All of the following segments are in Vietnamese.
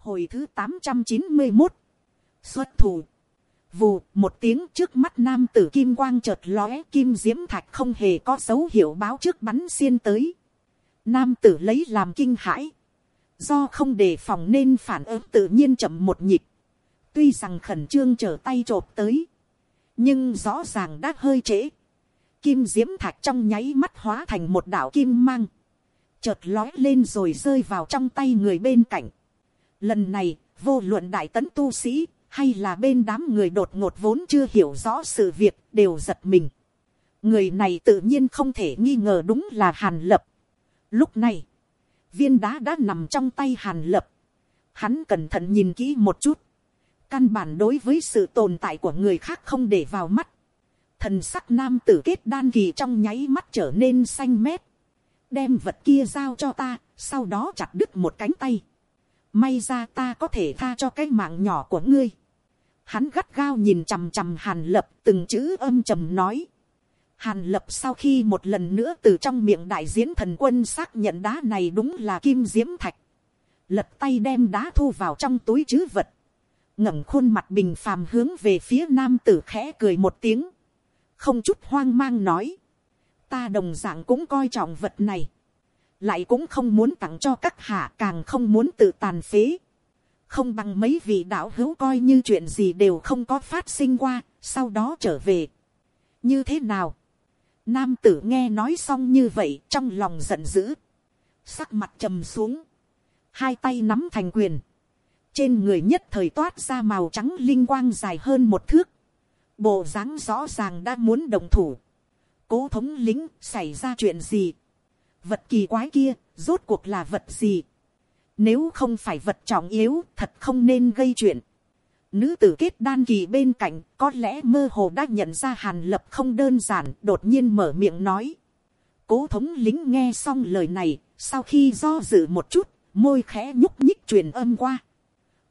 Hồi thứ tám trăm chín mươi một. Xuất thủ. Vù, một tiếng trước mắt nam tử kim quang chợt lóe, kim diễm thạch không hề có dấu hiệu báo trước bắn xiên tới. Nam tử lấy làm kinh hãi. Do không đề phòng nên phản ứng tự nhiên chậm một nhịp. Tuy rằng khẩn trương trở tay trộp tới. Nhưng rõ ràng đã hơi trễ. Kim diễm thạch trong nháy mắt hóa thành một đảo kim mang. Chợt lói lên rồi rơi vào trong tay người bên cạnh. Lần này, vô luận đại tấn tu sĩ, hay là bên đám người đột ngột vốn chưa hiểu rõ sự việc, đều giật mình. Người này tự nhiên không thể nghi ngờ đúng là Hàn Lập. Lúc này, viên đá đã nằm trong tay Hàn Lập. Hắn cẩn thận nhìn kỹ một chút. Căn bản đối với sự tồn tại của người khác không để vào mắt. Thần sắc nam tử kết đan kỳ trong nháy mắt trở nên xanh mét. Đem vật kia giao cho ta, sau đó chặt đứt một cánh tay. May ra ta có thể tha cho cái mạng nhỏ của ngươi. Hắn gắt gao nhìn chằm chằm hàn lập, từng chữ âm trầm nói. Hàn lập sau khi một lần nữa từ trong miệng đại diễn thần quân xác nhận đá này đúng là kim diễm thạch. Lật tay đem đá thu vào trong túi chứ vật. ngẩng khuôn mặt bình phàm hướng về phía nam tử khẽ cười một tiếng. Không chút hoang mang nói. Ta đồng dạng cũng coi trọng vật này. Lại cũng không muốn tặng cho các hạ càng không muốn tự tàn phế. Không bằng mấy vị đạo hữu coi như chuyện gì đều không có phát sinh qua, sau đó trở về. Như thế nào? Nam tử nghe nói xong như vậy trong lòng giận dữ. Sắc mặt trầm xuống. Hai tay nắm thành quyền. Trên người nhất thời toát ra màu trắng linh quang dài hơn một thước. Bộ dáng rõ ràng đã muốn đồng thủ. Cố thống lính xảy ra chuyện gì? Vật kỳ quái kia rốt cuộc là vật gì? Nếu không phải vật trọng yếu thật không nên gây chuyện. Nữ tử kết đan kỳ bên cạnh có lẽ mơ hồ đã nhận ra hàn lập không đơn giản đột nhiên mở miệng nói. Cố thống lính nghe xong lời này sau khi do dự một chút môi khẽ nhúc nhích truyền âm qua.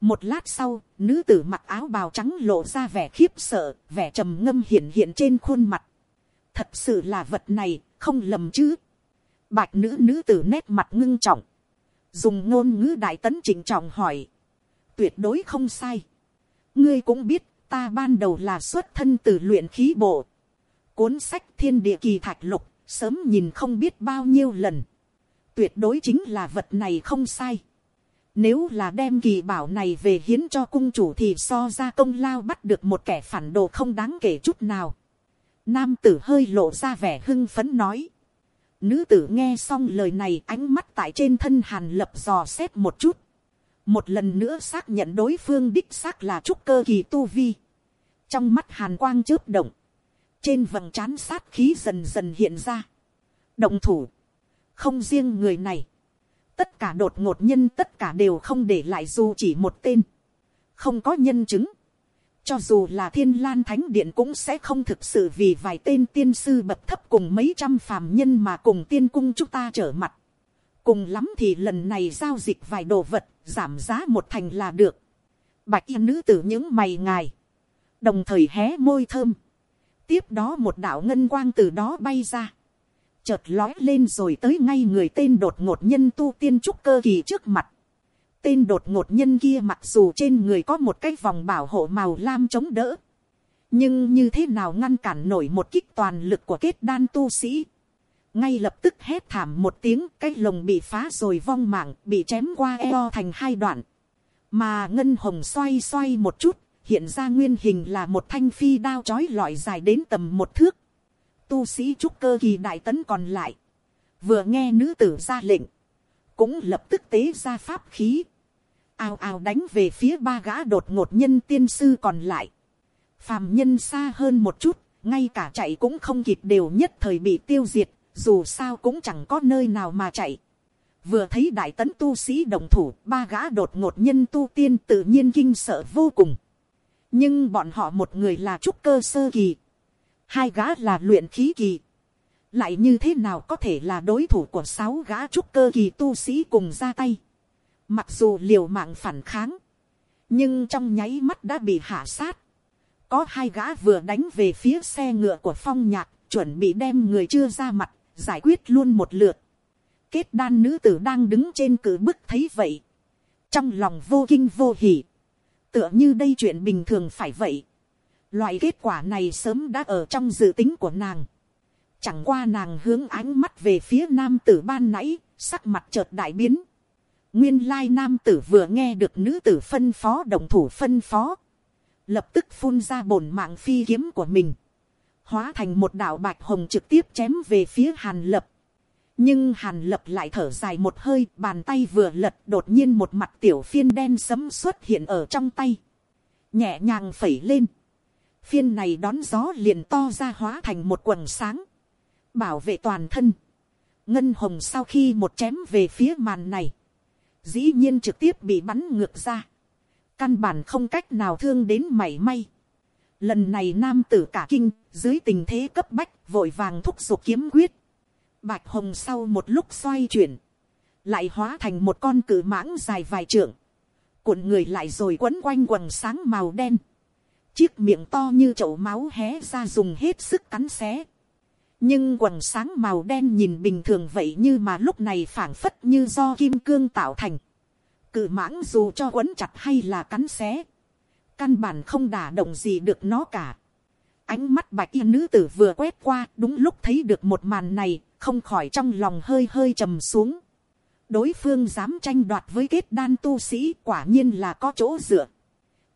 Một lát sau, nữ tử mặc áo bào trắng lộ ra vẻ khiếp sợ, vẻ trầm ngâm hiện hiện trên khuôn mặt. Thật sự là vật này, không lầm chứ. Bạch nữ nữ tử nét mặt ngưng trọng. Dùng ngôn ngữ đại tấn chỉnh trọng hỏi. Tuyệt đối không sai ngươi cũng biết, ta ban đầu là xuất thân từ luyện khí bộ. Cuốn sách thiên địa kỳ thạch lục, sớm nhìn không biết bao nhiêu lần. Tuyệt đối chính là vật này không sai. Nếu là đem kỳ bảo này về hiến cho cung chủ thì so ra công lao bắt được một kẻ phản đồ không đáng kể chút nào. Nam tử hơi lộ ra vẻ hưng phấn nói. Nữ tử nghe xong lời này ánh mắt tại trên thân hàn lập dò xét một chút một lần nữa xác nhận đối phương đích xác là trúc cơ kỳ tu vi. trong mắt hàn quang chớp động, trên vầng trán sát khí dần dần hiện ra. động thủ, không riêng người này, tất cả đột ngột nhân tất cả đều không để lại dù chỉ một tên, không có nhân chứng cho dù là thiên lan thánh điện cũng sẽ không thực sự vì vài tên tiên sư bậc thấp cùng mấy trăm phàm nhân mà cùng tiên cung chúng ta trở mặt cùng lắm thì lần này giao dịch vài đồ vật, giảm giá một thành là được. Bạch y nữ tử những mày ngài, đồng thời hé môi thơm. tiếp đó một đạo ngân quang từ đó bay ra, chợt lói lên rồi tới ngay người tên đột ngột nhân tu tiên trúc cơ kỳ trước mặt. Tên đột ngột nhân kia mặc dù trên người có một cái vòng bảo hộ màu lam chống đỡ. Nhưng như thế nào ngăn cản nổi một kích toàn lực của kết đan tu sĩ? Ngay lập tức hét thảm một tiếng, cái lồng bị phá rồi vong mạng, bị chém qua eo thành hai đoạn. Mà ngân hồng xoay xoay một chút, hiện ra nguyên hình là một thanh phi đao chói lọi dài đến tầm một thước. Tu sĩ trúc cơ kỳ đại tấn còn lại. Vừa nghe nữ tử ra lệnh cũng lập tức tế ra pháp khí ào ào đánh về phía ba gã đột ngột nhân tiên sư còn lại phàm nhân xa hơn một chút ngay cả chạy cũng không kịp đều nhất thời bị tiêu diệt dù sao cũng chẳng có nơi nào mà chạy. Vừa thấy đại tấn tu sĩ đồng thủ, ba gã đột ngột nhân tu tiên tự nhiên kinh sợ vô cùng. Nhưng bọn họ một người là trúc cơ sơ kỳ, hai gã là luyện khí kỳ. Lại như thế nào có thể là đối thủ của sáu gã trúc cơ kỳ tu sĩ cùng ra tay. Mặc dù liều mạng phản kháng, nhưng trong nháy mắt đã bị hạ sát. Có hai gã vừa đánh về phía xe ngựa của phong nhạc, chuẩn bị đem người chưa ra mặt, giải quyết luôn một lượt. Kết đan nữ tử đang đứng trên cử bức thấy vậy. trong lòng vô kinh vô hỉ, tựa như đây chuyện bình thường phải vậy. Loại kết quả này sớm đã ở trong dự tính của nàng. Chẳng qua nàng hướng ánh mắt về phía nam tử ban nãy, sắc mặt chợt đại biến. Nguyên lai nam tử vừa nghe được nữ tử phân phó đồng thủ phân phó. Lập tức phun ra bổn mạng phi kiếm của mình. Hóa thành một đạo bạch hồng trực tiếp chém về phía hàn lập. Nhưng hàn lập lại thở dài một hơi, bàn tay vừa lật đột nhiên một mặt tiểu phiên đen sấm xuất hiện ở trong tay. Nhẹ nhàng phẩy lên. Phiên này đón gió liền to ra hóa thành một quần sáng. Bảo vệ toàn thân. Ngân hồng sau khi một chém về phía màn này. Dĩ nhiên trực tiếp bị bắn ngược ra. Căn bản không cách nào thương đến mảy may. Lần này nam tử cả kinh, dưới tình thế cấp bách, vội vàng thúc giục kiếm quyết. Bạch hồng sau một lúc xoay chuyển. Lại hóa thành một con cử mãng dài vài trượng. Cuộn người lại rồi quấn quanh quần sáng màu đen. Chiếc miệng to như chậu máu hé ra dùng hết sức cắn xé nhưng quần sáng màu đen nhìn bình thường vậy như mà lúc này phảng phất như do kim cương tạo thành. Cự mãng dù cho quấn chặt hay là cắn xé. Căn bản không đả động gì được nó cả. Ánh mắt bạch y nữ tử vừa quét qua đúng lúc thấy được một màn này, không khỏi trong lòng hơi hơi trầm xuống. Đối phương dám tranh đoạt với kết đan tu sĩ quả nhiên là có chỗ dựa.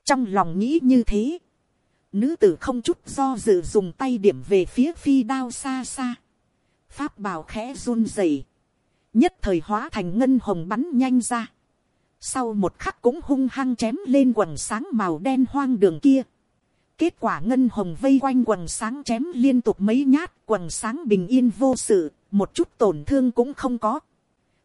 Trong lòng nghĩ như thế Nữ tử không chút do dự dùng tay điểm về phía phi đao xa xa. Pháp bào khẽ run rẩy Nhất thời hóa thành ngân hồng bắn nhanh ra. Sau một khắc cũng hung hăng chém lên quần sáng màu đen hoang đường kia. Kết quả ngân hồng vây quanh quần sáng chém liên tục mấy nhát. Quần sáng bình yên vô sự. Một chút tổn thương cũng không có.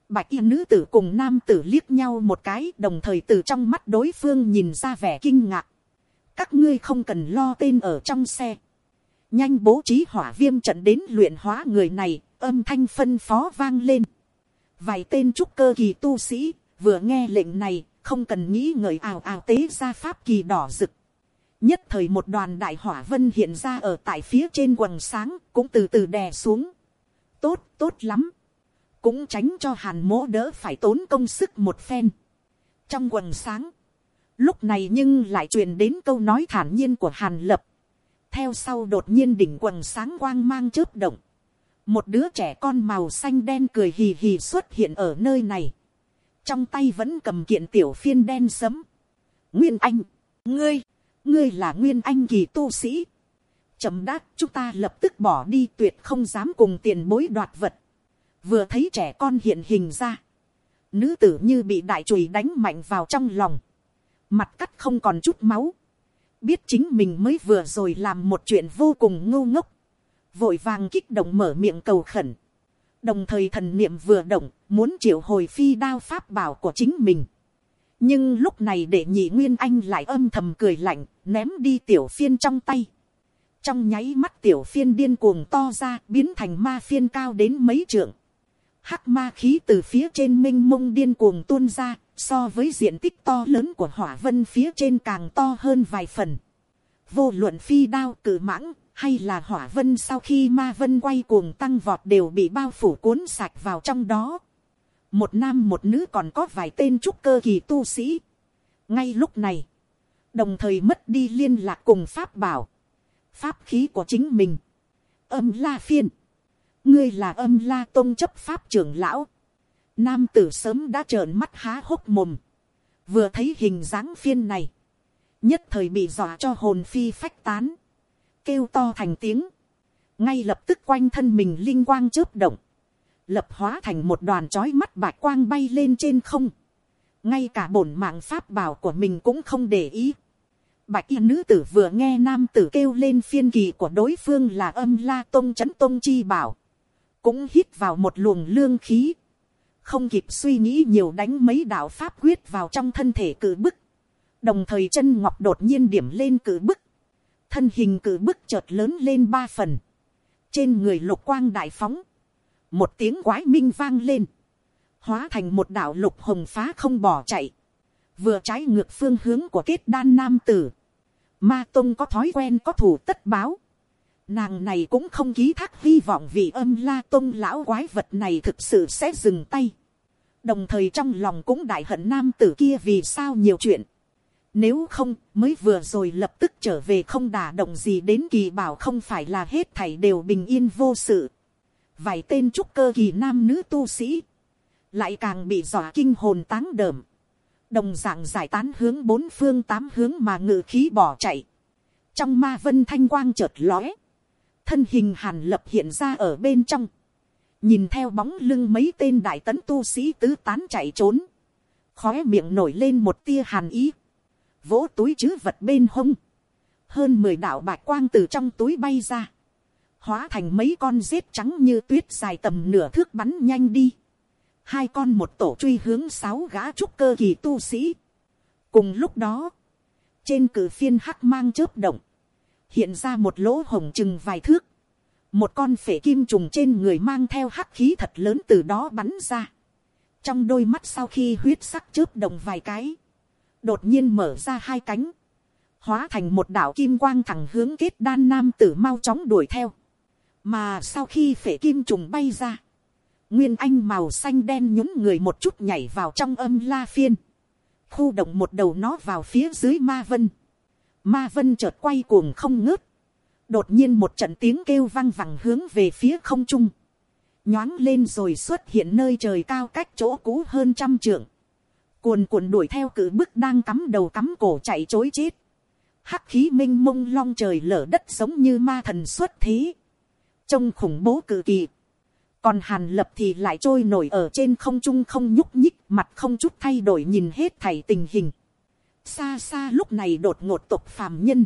Bạch y nữ tử cùng nam tử liếc nhau một cái. Đồng thời từ trong mắt đối phương nhìn ra vẻ kinh ngạc các ngươi không cần lo tên ở trong xe. nhanh bố trí hỏa viêm trận đến luyện hóa người này, âm thanh phân phó vang lên. vài tên trúc cơ kỳ tu sĩ, vừa nghe lệnh này, không cần nghĩ ngợi ào ào tế ra pháp kỳ đỏ rực. nhất thời một đoàn đại hỏa vân hiện ra ở tại phía trên quần sáng, cũng từ từ đè xuống. tốt, tốt lắm. cũng tránh cho hàn mỗ đỡ phải tốn công sức một phen. trong quần sáng, Lúc này nhưng lại truyền đến câu nói thản nhiên của Hàn Lập. Theo sau đột nhiên đỉnh quần sáng quang mang chớp động. Một đứa trẻ con màu xanh đen cười hì hì xuất hiện ở nơi này. Trong tay vẫn cầm kiện tiểu phiên đen sấm. Nguyên Anh, ngươi, ngươi là Nguyên Anh kỳ tu sĩ. Chậm đáp chúng ta lập tức bỏ đi tuyệt không dám cùng tiền bối đoạt vật. Vừa thấy trẻ con hiện hình ra. Nữ tử như bị đại chùy đánh mạnh vào trong lòng mặt cắt không còn chút máu, biết chính mình mới vừa rồi làm một chuyện vô cùng ngô ngốc, vội vàng kích động mở miệng cầu khẩn, đồng thời thần niệm vừa động, muốn triệu hồi phi đao pháp bảo của chính mình. nhưng lúc này để nhị nguyên anh lại âm thầm cười lạnh, ném đi tiểu phiên trong tay. trong nháy mắt tiểu phiên điên cuồng to ra, biến thành ma phiên cao đến mấy trượng. hắc ma khí từ phía trên m i n h mông điên cuồng tuôn ra, so với diện tích to lớn của hỏa vân phía trên càng to hơn vài phần. vô luận phi đao cử mãng, hay là hỏa vân sau khi ma vân quay cuồng tăng vọt đều bị bao phủ cuốn sạch vào trong đó. một nam một nữ còn có vài tên trúc cơ kỳ tu sĩ. ngay lúc này, đồng thời mất đi liên lạc cùng pháp bảo, pháp khí của chính mình. âm la phiên, ngươi là âm la tôn chấp pháp trưởng lão, Nam tử sớm đã trợn mắt há hốc mồm. Vừa thấy hình dáng phiên này. Nhất thời bị dọa cho hồn phi phách tán. Kêu to thành tiếng. Ngay lập tức quanh thân mình linh quang chớp động. Lập hóa thành một đoàn chói mắt bạch quang bay lên trên không. Ngay cả bổn mạng pháp bảo của mình cũng không để ý. Bạch y nữ tử vừa nghe nam tử kêu lên phiên kỳ của đối phương là âm la tông chấn tông chi bảo. Cũng hít vào một luồng lương khí không kịp suy nghĩ nhiều đánh mấy đạo pháp quyết vào trong thân thể cử bức, đồng thời chân ngọc đột nhiên điểm lên cử bức, thân hình cử bức chợt lớn lên ba phần, trên người lục quang đại phóng, một tiếng quái minh vang lên, hóa thành một đạo lục hồng phá không bỏ chạy, vừa trái ngược phương hướng của kết đan nam tử, ma tông có thói quen có thủ tất báo, Nàng này cũng không ký thác hy vọng vì âm la tôn lão quái vật này thực sự sẽ dừng tay đồng thời trong lòng cũng đại hận nam tử kia vì sao nhiều chuyện. Nếu không, mới vừa rồi lập tức trở về không đả động gì đến kỳ bảo không phải là hết thảy đều bình yên vô sự. Vài tên trúc cơ kỳ nam nữ tu sĩ. Lại càng bị dọa kinh hồn táng đờm. Đồng dạng giải tán hướng bốn phương tám hướng mà ngự khí bỏ chạy. Trong ma vân thanh quang chợt lóe. Thân hình hàn lập hiện ra ở bên trong. Nhìn theo bóng lưng mấy tên đại tấn tu sĩ tứ tán chạy trốn. khói miệng nổi lên một tia hàn ý. Vỗ túi chứ vật bên hông, hơn mười đạo bạch quang từ trong túi bay ra, hóa thành mấy con rết trắng như tuyết dài tầm nửa thước bắn nhanh đi, hai con một tổ truy hướng sáu gã trúc cơ kỳ tu sĩ. cùng lúc đó, trên cử phiên hắc mang chớp động, hiện ra một lỗ hồng chừng vài thước, một con phể kim trùng trên người mang theo hắc khí thật lớn từ đó bắn ra, trong đôi mắt sau khi huyết sắc chớp động vài cái, đột nhiên mở ra hai cánh, hóa thành một đảo kim quang thẳng hướng kết đan nam tử mau chóng đuổi theo, mà sau khi phể kim trùng bay ra, nguyên anh màu xanh đen nhúng người một chút nhảy vào trong âm la phiên, khu động một đầu nó vào phía dưới ma vân, ma vân chợt quay cuồng không ngớt, đột nhiên một trận tiếng kêu vang vẳng hướng về phía không trung, nhoáng lên rồi xuất hiện nơi trời cao cách chỗ cũ hơn trăm trượng, cuồn cuộn đuổi theo cử bức đang cắm đầu cắm cổ chạy chối chết. Hắc khí minh i mông long trời lở đất giống như ma thần xuất thế. Trông khủng bố cử kỳ. Còn hàn lập thì lại trôi nổi ở trên không trung không nhúc nhích mặt không chút thay đổi nhìn hết thảy tình hình. Xa xa lúc này đột ngột tục phàm nhân.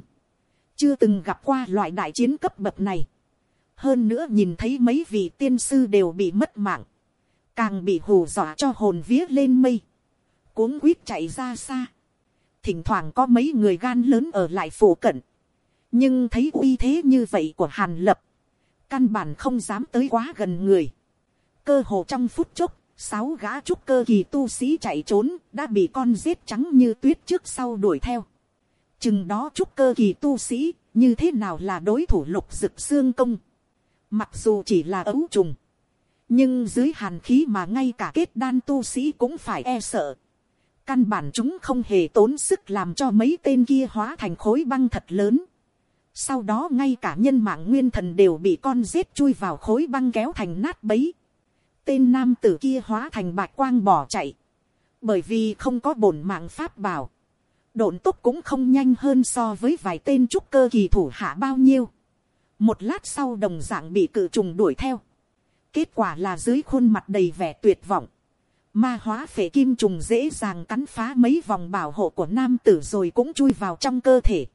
Chưa từng gặp qua loại đại chiến cấp bậc này. Hơn nữa nhìn thấy mấy vị tiên sư đều bị mất mạng. Càng bị hù dọa cho hồn vía lên mây cuống quýt chạy ra xa. Thỉnh thoảng có mấy người gan lớn ở lại phủ cận. Nhưng thấy uy thế như vậy của Hàn Lập. Căn bản không dám tới quá gần người. Cơ hồ trong phút chốc, sáu gã trúc cơ kỳ tu sĩ chạy trốn, đã bị con rết trắng như tuyết trước sau đuổi theo. Chừng đó chúc cơ kỳ tu sĩ, như thế nào là đối thủ lục dực xương công. Mặc dù chỉ là ấu trùng. Nhưng dưới hàn khí mà ngay cả kết đan tu sĩ cũng phải e sợ. Căn bản chúng không hề tốn sức làm cho mấy tên kia hóa thành khối băng thật lớn. Sau đó ngay cả nhân mạng nguyên thần đều bị con rết chui vào khối băng kéo thành nát bấy. Tên nam tử kia hóa thành bạch quang bỏ chạy. Bởi vì không có bổn mạng pháp bảo. Độn tốc cũng không nhanh hơn so với vài tên trúc cơ kỳ thủ hạ bao nhiêu. Một lát sau đồng dạng bị cự trùng đuổi theo. Kết quả là dưới khuôn mặt đầy vẻ tuyệt vọng Ma hóa phệ kim trùng dễ dàng cắn phá mấy vòng bảo hộ của nam tử rồi cũng chui vào trong cơ thể.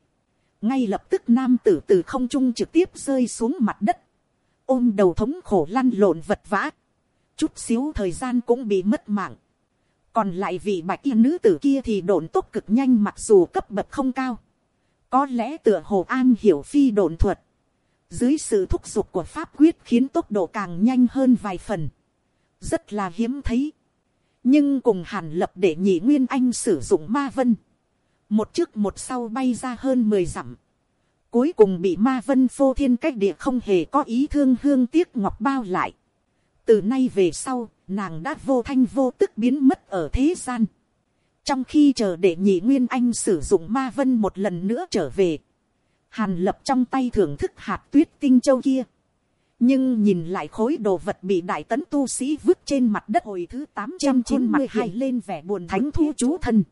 Ngay lập tức nam tử từ không trung trực tiếp rơi xuống mặt đất. Ôm đầu thống khổ lăn lộn vật vã. Chút xíu thời gian cũng bị mất mạng. Còn lại vị bạch y nữ tử kia thì độn tốc cực nhanh mặc dù cấp bậc không cao. Có lẽ tựa hồ an hiểu phi độn thuật. Dưới sự thúc giục của pháp quyết khiến tốc độ càng nhanh hơn vài phần. Rất là hiếm thấy nhưng cùng hàn lập để nhị nguyên anh sử dụng ma vân, một trước một sau bay ra hơn mười dặm, cuối cùng bị ma vân phô thiên cách địa không hề có ý thương hương tiếc ngọc bao lại. từ nay về sau, nàng đã vô thanh vô tức biến mất ở thế gian. trong khi chờ để nhị nguyên anh sử dụng ma vân một lần nữa trở về, hàn lập trong tay thưởng thức hạt tuyết tinh châu kia, nhưng nhìn lại khối đồ vật bị đại tấn tu sĩ vứt trên mặt đất hồi thứ tám trăm chín mươi hai lên vẻ buồn thánh thu chú thân.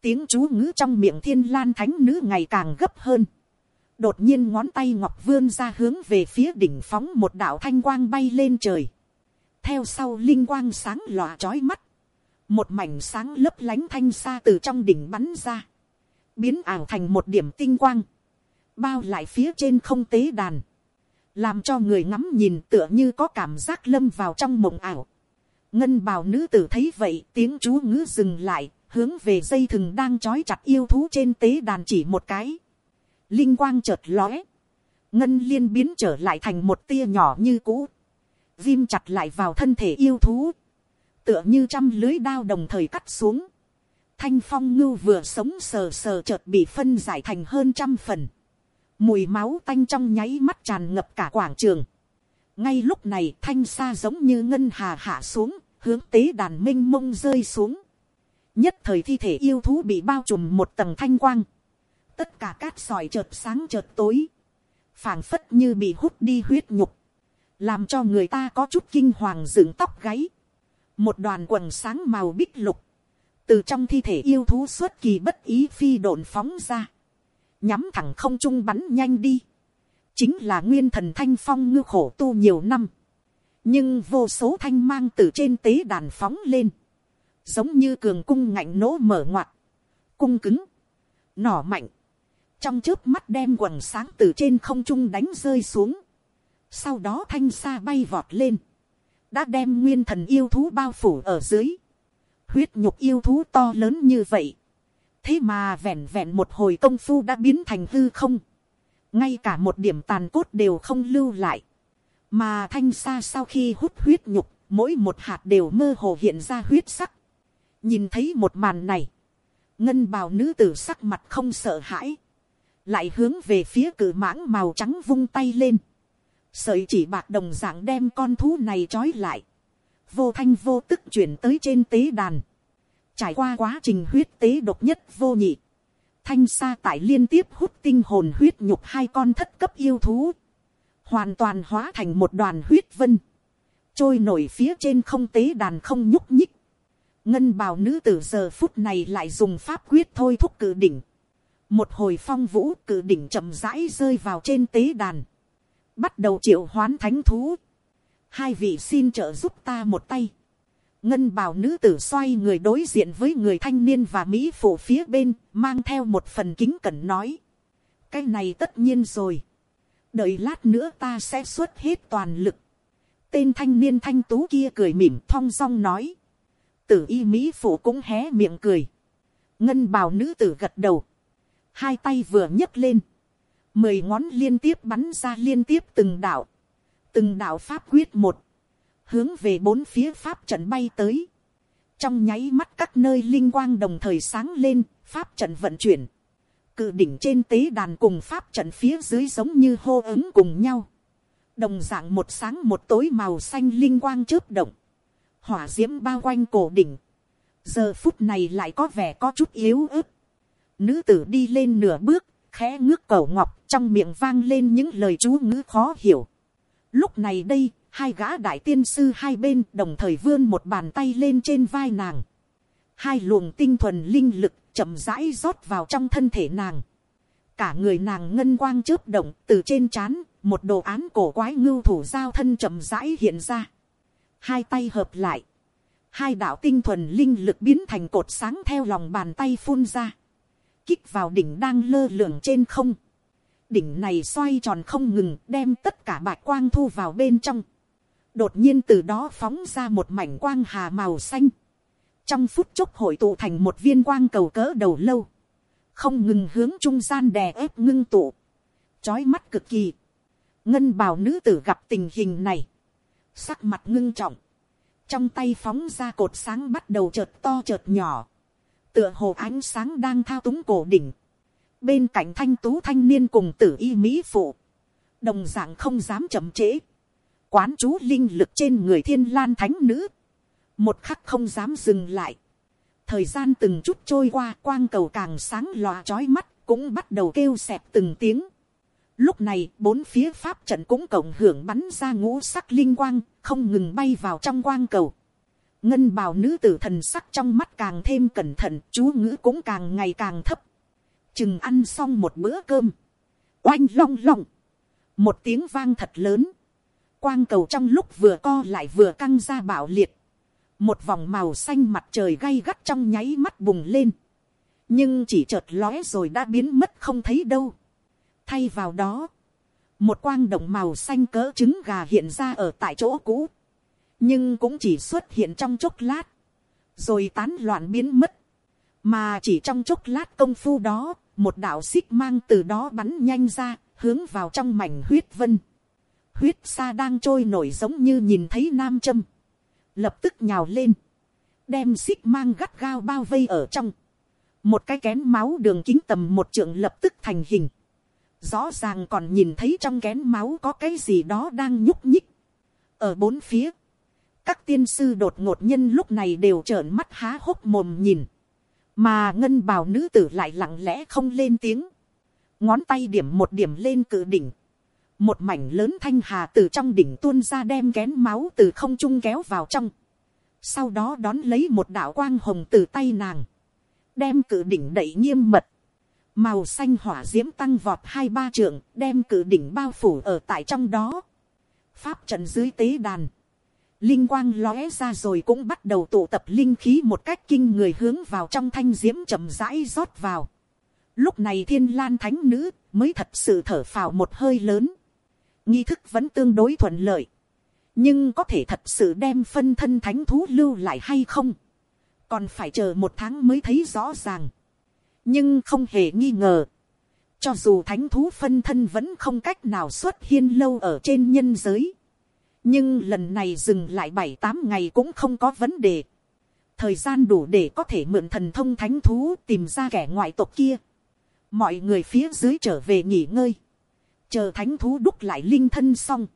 Tiếng chú ngữ trong miệng thiên lan thánh nữ ngày càng gấp hơn. Đột nhiên ngón tay ngọc vươn ra hướng về phía đỉnh phóng một đạo thanh quang bay lên trời. Theo sau linh quang sáng lòa trói mắt. Một mảnh sáng lấp lánh thanh xa từ trong đỉnh bắn ra. Biến ảo thành một điểm tinh quang. Bao lại phía trên không tế đàn làm cho người ngắm nhìn tựa như có cảm giác lâm vào trong mộng ảo. ngân bào nữ tử thấy vậy tiếng chú ngữ dừng lại, hướng về dây thừng đang trói chặt yêu thú trên tế đàn chỉ một cái. linh quang chợt lóe, ngân liên biến trở lại thành một tia nhỏ như cũ, viêm chặt lại vào thân thể yêu thú, tựa như trăm lưới đao đồng thời cắt xuống. thanh phong ngưu vừa sống sờ sờ chợt bị phân giải thành hơn trăm phần. Mùi máu tanh trong nháy mắt tràn ngập cả quảng trường. ngay lúc này thanh xa giống như ngân hà hạ xuống, hướng tế đàn minh mông rơi xuống, nhất thời thi thể yêu thú bị bao trùm một tầng thanh quang, tất cả cát sỏi chợt sáng chợt tối, phảng phất như bị hút đi huyết nhục, làm cho người ta có chút kinh hoàng dựng tóc gáy, một đoàn quần sáng màu bích lục, từ trong thi thể yêu thú xuất kỳ bất ý phi độn phóng ra, nhắm thẳng không trung bắn nhanh đi, chính là nguyên thần thanh phong ngư khổ tu nhiều năm, nhưng vô số thanh mang từ trên tế đàn phóng lên, giống như cường cung ngạnh nỗ mở ngoặt, cung cứng, nỏ mạnh, trong trước mắt đem quần sáng từ trên không trung đánh rơi xuống, sau đó thanh xa bay vọt lên, đã đem nguyên thần yêu thú bao phủ ở dưới, huyết nhục yêu thú to lớn như vậy, thế mà vẹn vẹn một hồi công phu đã biến thành hư không, ngay cả một điểm tàn cốt đều không lưu lại, mà thanh xa sau khi hút huyết nhục, mỗi một hạt đều mơ hồ hiện ra huyết sắc. nhìn thấy một màn này, ngân bào nữ tử sắc mặt không sợ hãi, lại hướng về phía cử mãng màu trắng vung tay lên, sợi chỉ bạc đồng dạng đem con thú này trói lại, vô thanh vô tức chuyển tới trên tế đàn, trải qua quá trình huyết tế độc nhất vô nhị, thanh sa tại liên tiếp hút tinh hồn huyết nhục hai con thất cấp yêu thú, hoàn toàn hóa thành một đoàn huyết vân, trôi nổi phía trên không tế đàn không nhúc nhích. ngân bào nữ tử giờ phút này lại dùng pháp quyết thôi thúc cử đỉnh. một hồi phong vũ cử đỉnh chậm rãi rơi vào trên tế đàn, bắt đầu triệu hoán thánh thú. hai vị xin trợ giúp ta một tay. ngân bào nữ tử xoay người đối diện với người thanh niên và mỹ phụ phía bên, mang theo một phần kính cẩn nói. cái này tất nhiên rồi đợi lát nữa ta sẽ xuất hết toàn lực. tên thanh niên thanh tú kia cười mỉm thong song nói. tử y mỹ phụ cũng hé miệng cười. ngân bào nữ tử gật đầu. hai tay vừa nhấc lên mười ngón liên tiếp bắn ra liên tiếp từng đạo. từng đạo pháp quyết một. hướng về bốn phía pháp trận bay tới. trong nháy mắt các nơi linh quang đồng thời sáng lên, pháp trận vận chuyển cự đỉnh trên tế đàn cùng pháp trận phía dưới giống như hô ứng cùng nhau. Đồng dạng một sáng một tối màu xanh linh quang chớp động. Hỏa diễm bao quanh cổ đỉnh. Giờ phút này lại có vẻ có chút yếu ớt. Nữ tử đi lên nửa bước, khẽ ngước cổ ngọc trong miệng vang lên những lời chú ngữ khó hiểu. Lúc này đây, hai gã đại tiên sư hai bên đồng thời vươn một bàn tay lên trên vai nàng. Hai luồng tinh thuần linh lực chậm rãi rót vào trong thân thể nàng. Cả người nàng ngân quang chớp động từ trên trán, một đồ án cổ quái ngưu thủ giao thân chậm rãi hiện ra. Hai tay hợp lại. Hai đạo tinh thuần linh lực biến thành cột sáng theo lòng bàn tay phun ra. Kích vào đỉnh đang lơ lửng trên không. Đỉnh này xoay tròn không ngừng đem tất cả bạch quang thu vào bên trong. Đột nhiên từ đó phóng ra một mảnh quang hà màu xanh trong phút chốc hội tụ thành một viên quang cầu cỡ đầu lâu, không ngừng hướng trung gian đè ép ngưng tụ, chói mắt cực kỳ. ngân bào nữ tử gặp tình hình này, sắc mặt ngưng trọng, trong tay phóng ra cột sáng bắt đầu chợt to chợt nhỏ, tựa hồ ánh sáng đang thao túng cổ đỉnh, bên cạnh thanh tú thanh niên cùng tử y mỹ phụ, đồng d ạ n g không dám chậm trễ, quán chú linh lực trên người thiên lan thánh nữ, một khắc không dám dừng lại. thời gian từng chút trôi qua quang cầu càng sáng lòa trói mắt cũng bắt đầu kêu xẹp từng tiếng. lúc này bốn phía pháp trận cũng cộng hưởng bắn ra ngũ sắc linh quang không ngừng bay vào trong quang cầu ngân bào nữ tử thần sắc trong mắt càng thêm cẩn thận chú ngữ cũng càng ngày càng thấp. chừng ăn xong một bữa cơm. oanh long long. một tiếng vang thật lớn. quang cầu trong lúc vừa co lại vừa căng ra bạo liệt một vòng màu xanh mặt trời gay gắt trong nháy mắt bùng lên, nhưng chỉ chợt lóe rồi đã biến mất không thấy đâu. thay vào đó, một quang động màu xanh cỡ trứng gà hiện ra ở tại chỗ cũ, nhưng cũng chỉ xuất hiện trong chốc lát, rồi tán loạn biến mất, mà chỉ trong chốc lát công phu đó, một đạo xích mang từ đó bắn nhanh ra, hướng vào trong mảnh huyết vân. huyết xa đang trôi nổi giống như nhìn thấy nam châm. Lập tức nhào lên, đem xích mang gắt gao bao vây ở trong, một cái kén máu đường kính tầm một trượng lập tức thành hình, rõ ràng còn nhìn thấy trong kén máu có cái gì đó đang nhúc nhích, ở bốn phía, các tiên sư đột ngột nhân lúc này đều trợn mắt há hốc mồm nhìn. Mà ngân bào nữ tử lại lặng lẽ không lên tiếng. Ngón tay điểm một điểm lên cự đỉnh. Một mảnh lớn thanh hà từ trong đỉnh tuôn ra đem kén máu từ không trung kéo vào trong. Sau đó đón lấy một đạo quang hồng từ tay nàng. Đem cự đỉnh đẩy nghiêm mật. Màu xanh hỏa diễm tăng vọt hai ba trượng, đem cự đỉnh bao phủ ở tại trong đó. Pháp trận dưới tế đàn. Linh quang lóe ra rồi cũng bắt đầu tụ tập linh khí một cách kinh người hướng vào trong thanh diễm chậm rãi rót vào. Lúc này thiên lan thánh nữ mới thật sự thở phào một hơi lớn. Nghi thức vẫn tương đối thuận lợi. Nhưng có thể thật sự đem phân thân thánh thú lưu lại hay không? Còn phải chờ một tháng mới thấy rõ ràng. Nhưng không hề nghi ngờ. Cho dù thánh thú phân thân vẫn không cách nào xuất hiện lâu ở trên nhân giới. Nhưng lần này dừng lại bảy tám ngày cũng không có vấn đề. Thời gian đủ để có thể mượn thần thông thánh thú tìm ra kẻ ngoại tộc kia. Mọi người phía dưới trở về nghỉ ngơi. Chờ thánh thú đúc lại linh thân xong.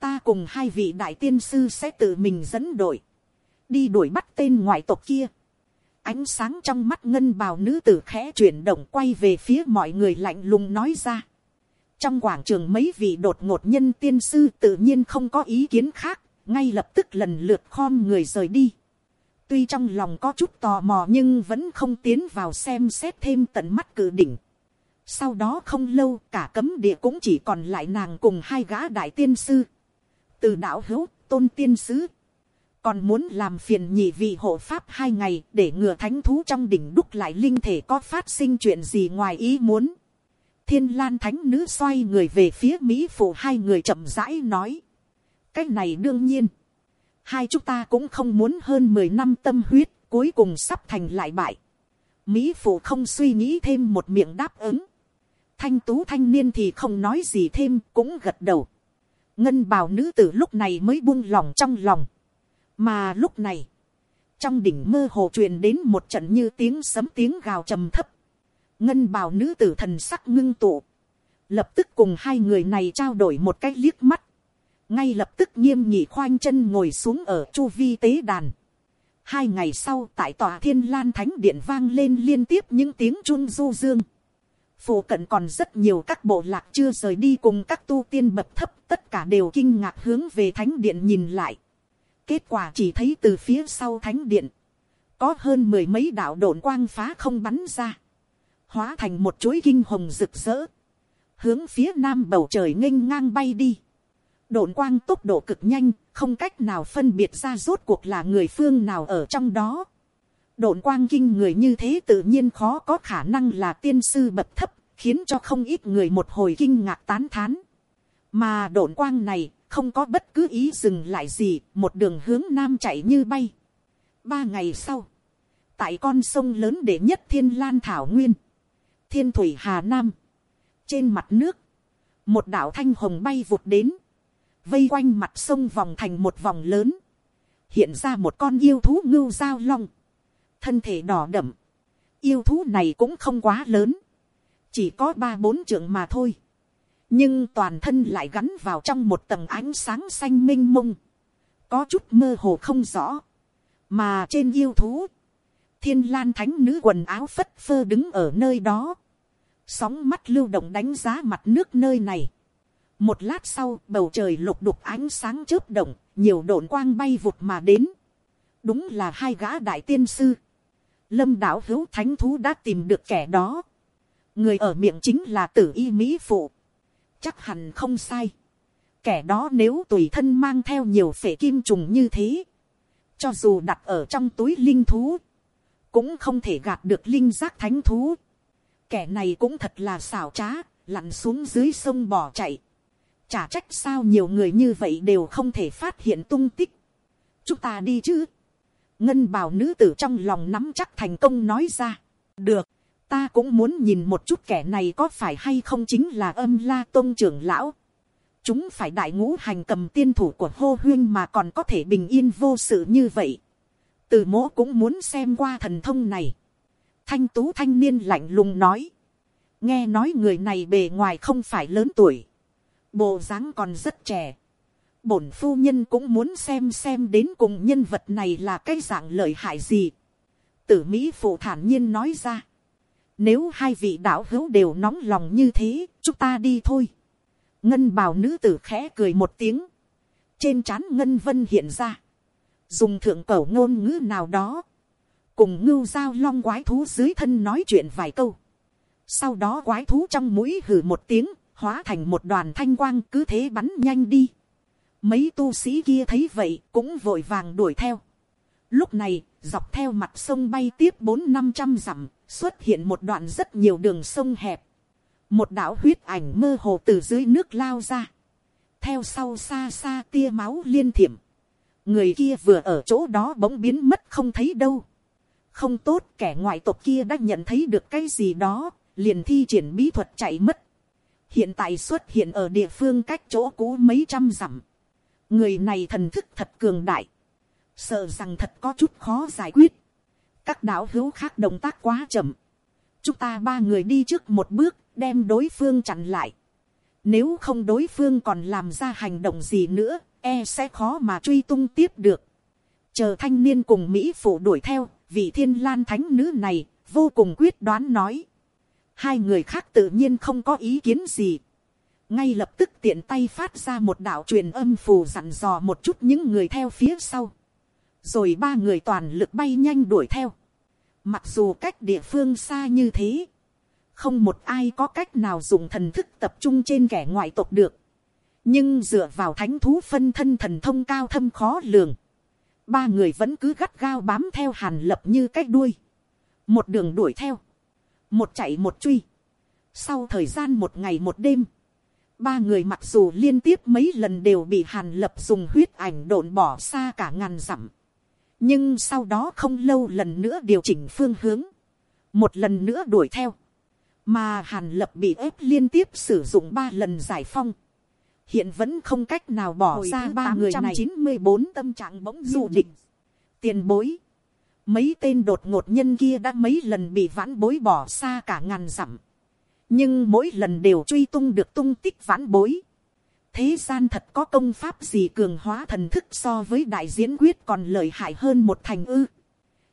Ta cùng hai vị đại tiên sư sẽ tự mình dẫn đội. Đi đuổi bắt tên ngoại tộc kia. Ánh sáng trong mắt ngân bào nữ tử khẽ chuyển động quay về phía mọi người lạnh lùng nói ra. Trong quảng trường mấy vị đột ngột nhân tiên sư tự nhiên không có ý kiến khác, ngay lập tức lần lượt khom người rời đi. Tuy trong lòng có chút tò mò nhưng vẫn không tiến vào xem xét thêm tận mắt cử đỉnh. Sau đó không lâu cả cấm địa cũng chỉ còn lại nàng cùng hai gã đại tiên sư. Từ đạo hữu, tôn tiên sứ. Còn muốn làm phiền nhị vị hộ pháp hai ngày để ngừa thánh thú trong đỉnh đúc lại linh thể có phát sinh chuyện gì ngoài ý muốn thiên lan thánh nữ xoay người về phía mỹ phụ hai người chậm rãi nói. cái này đương nhiên. hai chúng ta cũng không muốn hơn mười năm tâm huyết cuối cùng sắp thành lại bại. mỹ phụ không suy nghĩ thêm một miệng đáp ứng. thanh tú thanh niên thì không nói gì thêm cũng gật đầu. ngân bào nữ từ lúc này mới buông lòng trong lòng. mà lúc này, trong đỉnh mơ hồ truyền đến một trận như tiếng sấm tiếng gào trầm thấp ngân bào nữ tử thần sắc ngưng tụ, lập tức cùng hai người này trao đổi một cái liếc mắt, ngay lập tức nghiêm nhị khoanh chân ngồi xuống ở chu vi tế đàn. hai ngày sau tại tòa thiên lan thánh điện vang lên liên tiếp những tiếng chun du dương. phổ cận còn rất nhiều các bộ lạc chưa rời đi cùng các tu tiên bậc thấp tất cả đều kinh ngạc hướng về thánh điện nhìn lại. kết quả chỉ thấy từ phía sau thánh điện, có hơn mười mấy đạo độn quang phá không bắn ra hóa thành một chuỗi kinh hồng rực rỡ, hướng phía nam bầu trời nghênh ngang bay đi. Độn quang tốc độ cực nhanh, không cách nào phân biệt ra rốt cuộc là người phương nào ở trong đó. Độn quang kinh người như thế tự nhiên khó có khả năng là tiên sư bậc thấp, khiến cho không ít người một hồi kinh ngạc tán thán. mà độn quang này không có bất cứ ý dừng lại gì, một đường hướng nam chạy như bay. ba ngày sau, tại con sông lớn để nhất thiên lan thảo nguyên, thiên thủy hà nam, trên mặt nước, một đảo thanh hồng bay vụt đến, vây quanh mặt sông vòng thành một vòng lớn, hiện ra một con yêu thú ngưu giao long, thân thể đỏ đậm, yêu thú này cũng không quá lớn, chỉ có ba bốn trượng mà thôi, nhưng toàn thân lại gắn vào trong một tầng ánh sáng xanh m i n h mông, có chút mơ hồ không rõ, mà trên yêu thú, thiên lan thánh nữ quần áo phất phơ đứng ở nơi đó, sóng mắt lưu động đánh giá mặt nước nơi này. một lát sau bầu trời lục đục ánh sáng chớp động, nhiều đồn quang bay vụt mà đến. đúng là hai gã đại tiên sư. lâm đạo hữu thánh thú đã tìm được kẻ đó. người ở miệng chính là tử y mỹ phụ. chắc hẳn không sai. kẻ đó nếu tùy thân mang theo nhiều phể kim trùng như thế, cho dù đặt ở trong túi linh thú, cũng không thể gạt được linh giác thánh thú. Kẻ này cũng thật là xảo trá, lặn xuống dưới sông bỏ chạy. Chả trách sao nhiều người như vậy đều không thể phát hiện tung tích. Chúng ta đi chứ. Ngân bào nữ tử trong lòng nắm chắc thành công nói ra. Được, ta cũng muốn nhìn một chút kẻ này có phải hay không chính là âm la tôn trưởng lão. Chúng phải đại ngũ hành cầm tiên thủ của hô huyên mà còn có thể bình yên vô sự như vậy từ mỗ cũng muốn xem qua thần thông này. thanh tú thanh niên lạnh lùng nói. nghe nói người này bề ngoài không phải lớn tuổi. bộ dáng còn rất trẻ. bổn phu nhân cũng muốn xem xem đến cùng nhân vật này là cái dạng lợi hại gì. Tử Mỹ phụ thản nhiên nói ra. Nếu hai vị đạo hữu đều nóng lòng như thế, chúng ta đi thôi. Ngân bào nữ tử khẽ cười một tiếng. Trên trán ngân vân hiện ra. Dùng thượng cổ ngôn ngữ nào đó. Cùng ngưu giao long quái thú dưới thân nói chuyện vài câu. Sau đó quái thú trong mũi hử một tiếng, hóa thành một đoàn thanh quang cứ thế bắn nhanh đi. Mấy tu sĩ kia thấy vậy cũng vội vàng đuổi theo. Lúc này, dọc theo mặt sông bay tiếp bốn năm trăm dặm, xuất hiện một đoạn rất nhiều đường sông hẹp. Một đảo huyết ảnh mơ hồ từ dưới nước lao ra. Theo sau xa xa tia máu liên thiểm. Người kia vừa ở chỗ đó bỗng biến mất không thấy đâu. Không tốt kẻ ngoại tộc kia đã nhận thấy được cái gì đó, liền thi triển bí thuật chạy mất. Hiện tại xuất hiện ở địa phương cách chỗ cũ mấy trăm dặm. Người này thần thức thật cường đại. Sợ rằng thật có chút khó giải quyết. Các đạo hữu khác động tác quá chậm. Chúng ta ba người đi trước một bước, đem đối phương chặn lại. Nếu không đối phương còn làm ra hành động gì nữa, e sẽ khó mà truy tung tiếp được. Chờ thanh niên cùng Mỹ phụ đuổi theo, vị thiên lan thánh nữ này, vô cùng quyết đoán nói. Hai người khác tự nhiên không có ý kiến gì. Ngay lập tức tiện tay phát ra một đạo truyền âm phù dặn dò một chút những người theo phía sau. Rồi ba người toàn lực bay nhanh đuổi theo. Mặc dù cách địa phương xa như thế. Không một ai có cách nào dùng thần thức tập trung trên kẻ ngoại tộc được. Nhưng dựa vào thánh thú phân thân thần thông cao thâm khó lường. Ba người vẫn cứ gắt gao bám theo hàn lập như cách đuôi. Một đường đuổi theo một chạy một truy. Sau thời gian một ngày một đêm, ba người mặc dù liên tiếp mấy lần đều bị hàn lập dùng huyết ảnh độn bỏ xa cả ngàn dặm. nhưng sau đó không lâu lần nữa điều chỉnh phương hướng, một lần nữa đuổi theo, mà hàn lập bị ép liên tiếp sử dụng ba lần giải phong hiện vẫn không cách nào bỏ Hồi ra ba người này chín mươi bốn tâm trạng bỗng dù định. tiền bối Mấy tên đột ngột nhân kia đã mấy lần bị vãn bối bỏ xa cả ngàn dặm. Nhưng mỗi lần đều truy tung được tung tích vãn bối. Thế gian thật có công pháp gì cường hóa thần thức so với đại diễn quyết còn lợi hại hơn một thành ư.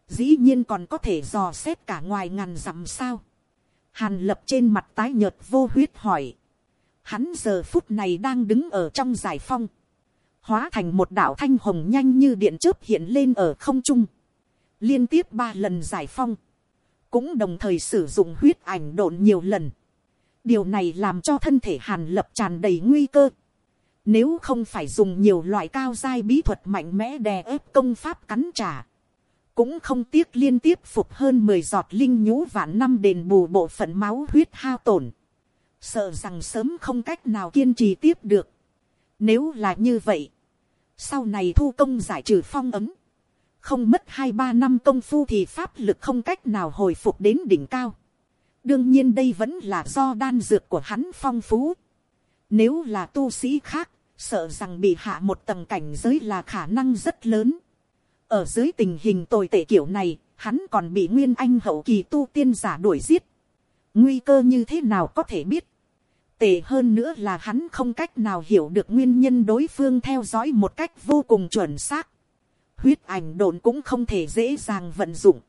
Dĩ nhiên còn có thể dò xét cả ngoài ngàn dặm sao. Hàn lập trên mặt tái nhợt vô huyết hỏi. Hắn giờ phút này đang đứng ở trong giải phong. Hóa thành một đảo thanh hồng nhanh như điện chớp hiện lên ở không trung liên tiếp ba lần giải phong, cũng đồng thời sử dụng huyết ảnh độn nhiều lần. điều này làm cho thân thể hàn lập tràn đầy nguy cơ. nếu không phải dùng nhiều loại cao giai bí thuật mạnh mẽ đè ép công pháp cắn trả, cũng không tiếc liên tiếp phục hơn mười giọt linh nhũ vạn năm đền bù bộ phận máu huyết hao tổn sợ rằng sớm không cách nào kiên trì tiếp được. nếu là như vậy, sau này thu công giải trừ phong ấm, không mất hai ba năm công phu thì pháp lực không cách nào hồi phục đến đỉnh cao. đương nhiên đây vẫn là do đan dược của hắn phong phú. nếu là tu sĩ khác, sợ rằng bị hạ một tầng cảnh giới là khả năng rất lớn. ở dưới tình hình tồi tệ kiểu này, hắn còn bị nguyên anh hậu kỳ tu tiên giả đuổi giết. nguy cơ như thế nào có thể biết tệ hơn nữa là hắn không cách nào hiểu được nguyên nhân đối phương theo dõi một cách vô cùng chuẩn xác huyết ảnh đồn cũng không thể dễ dàng vận dụng.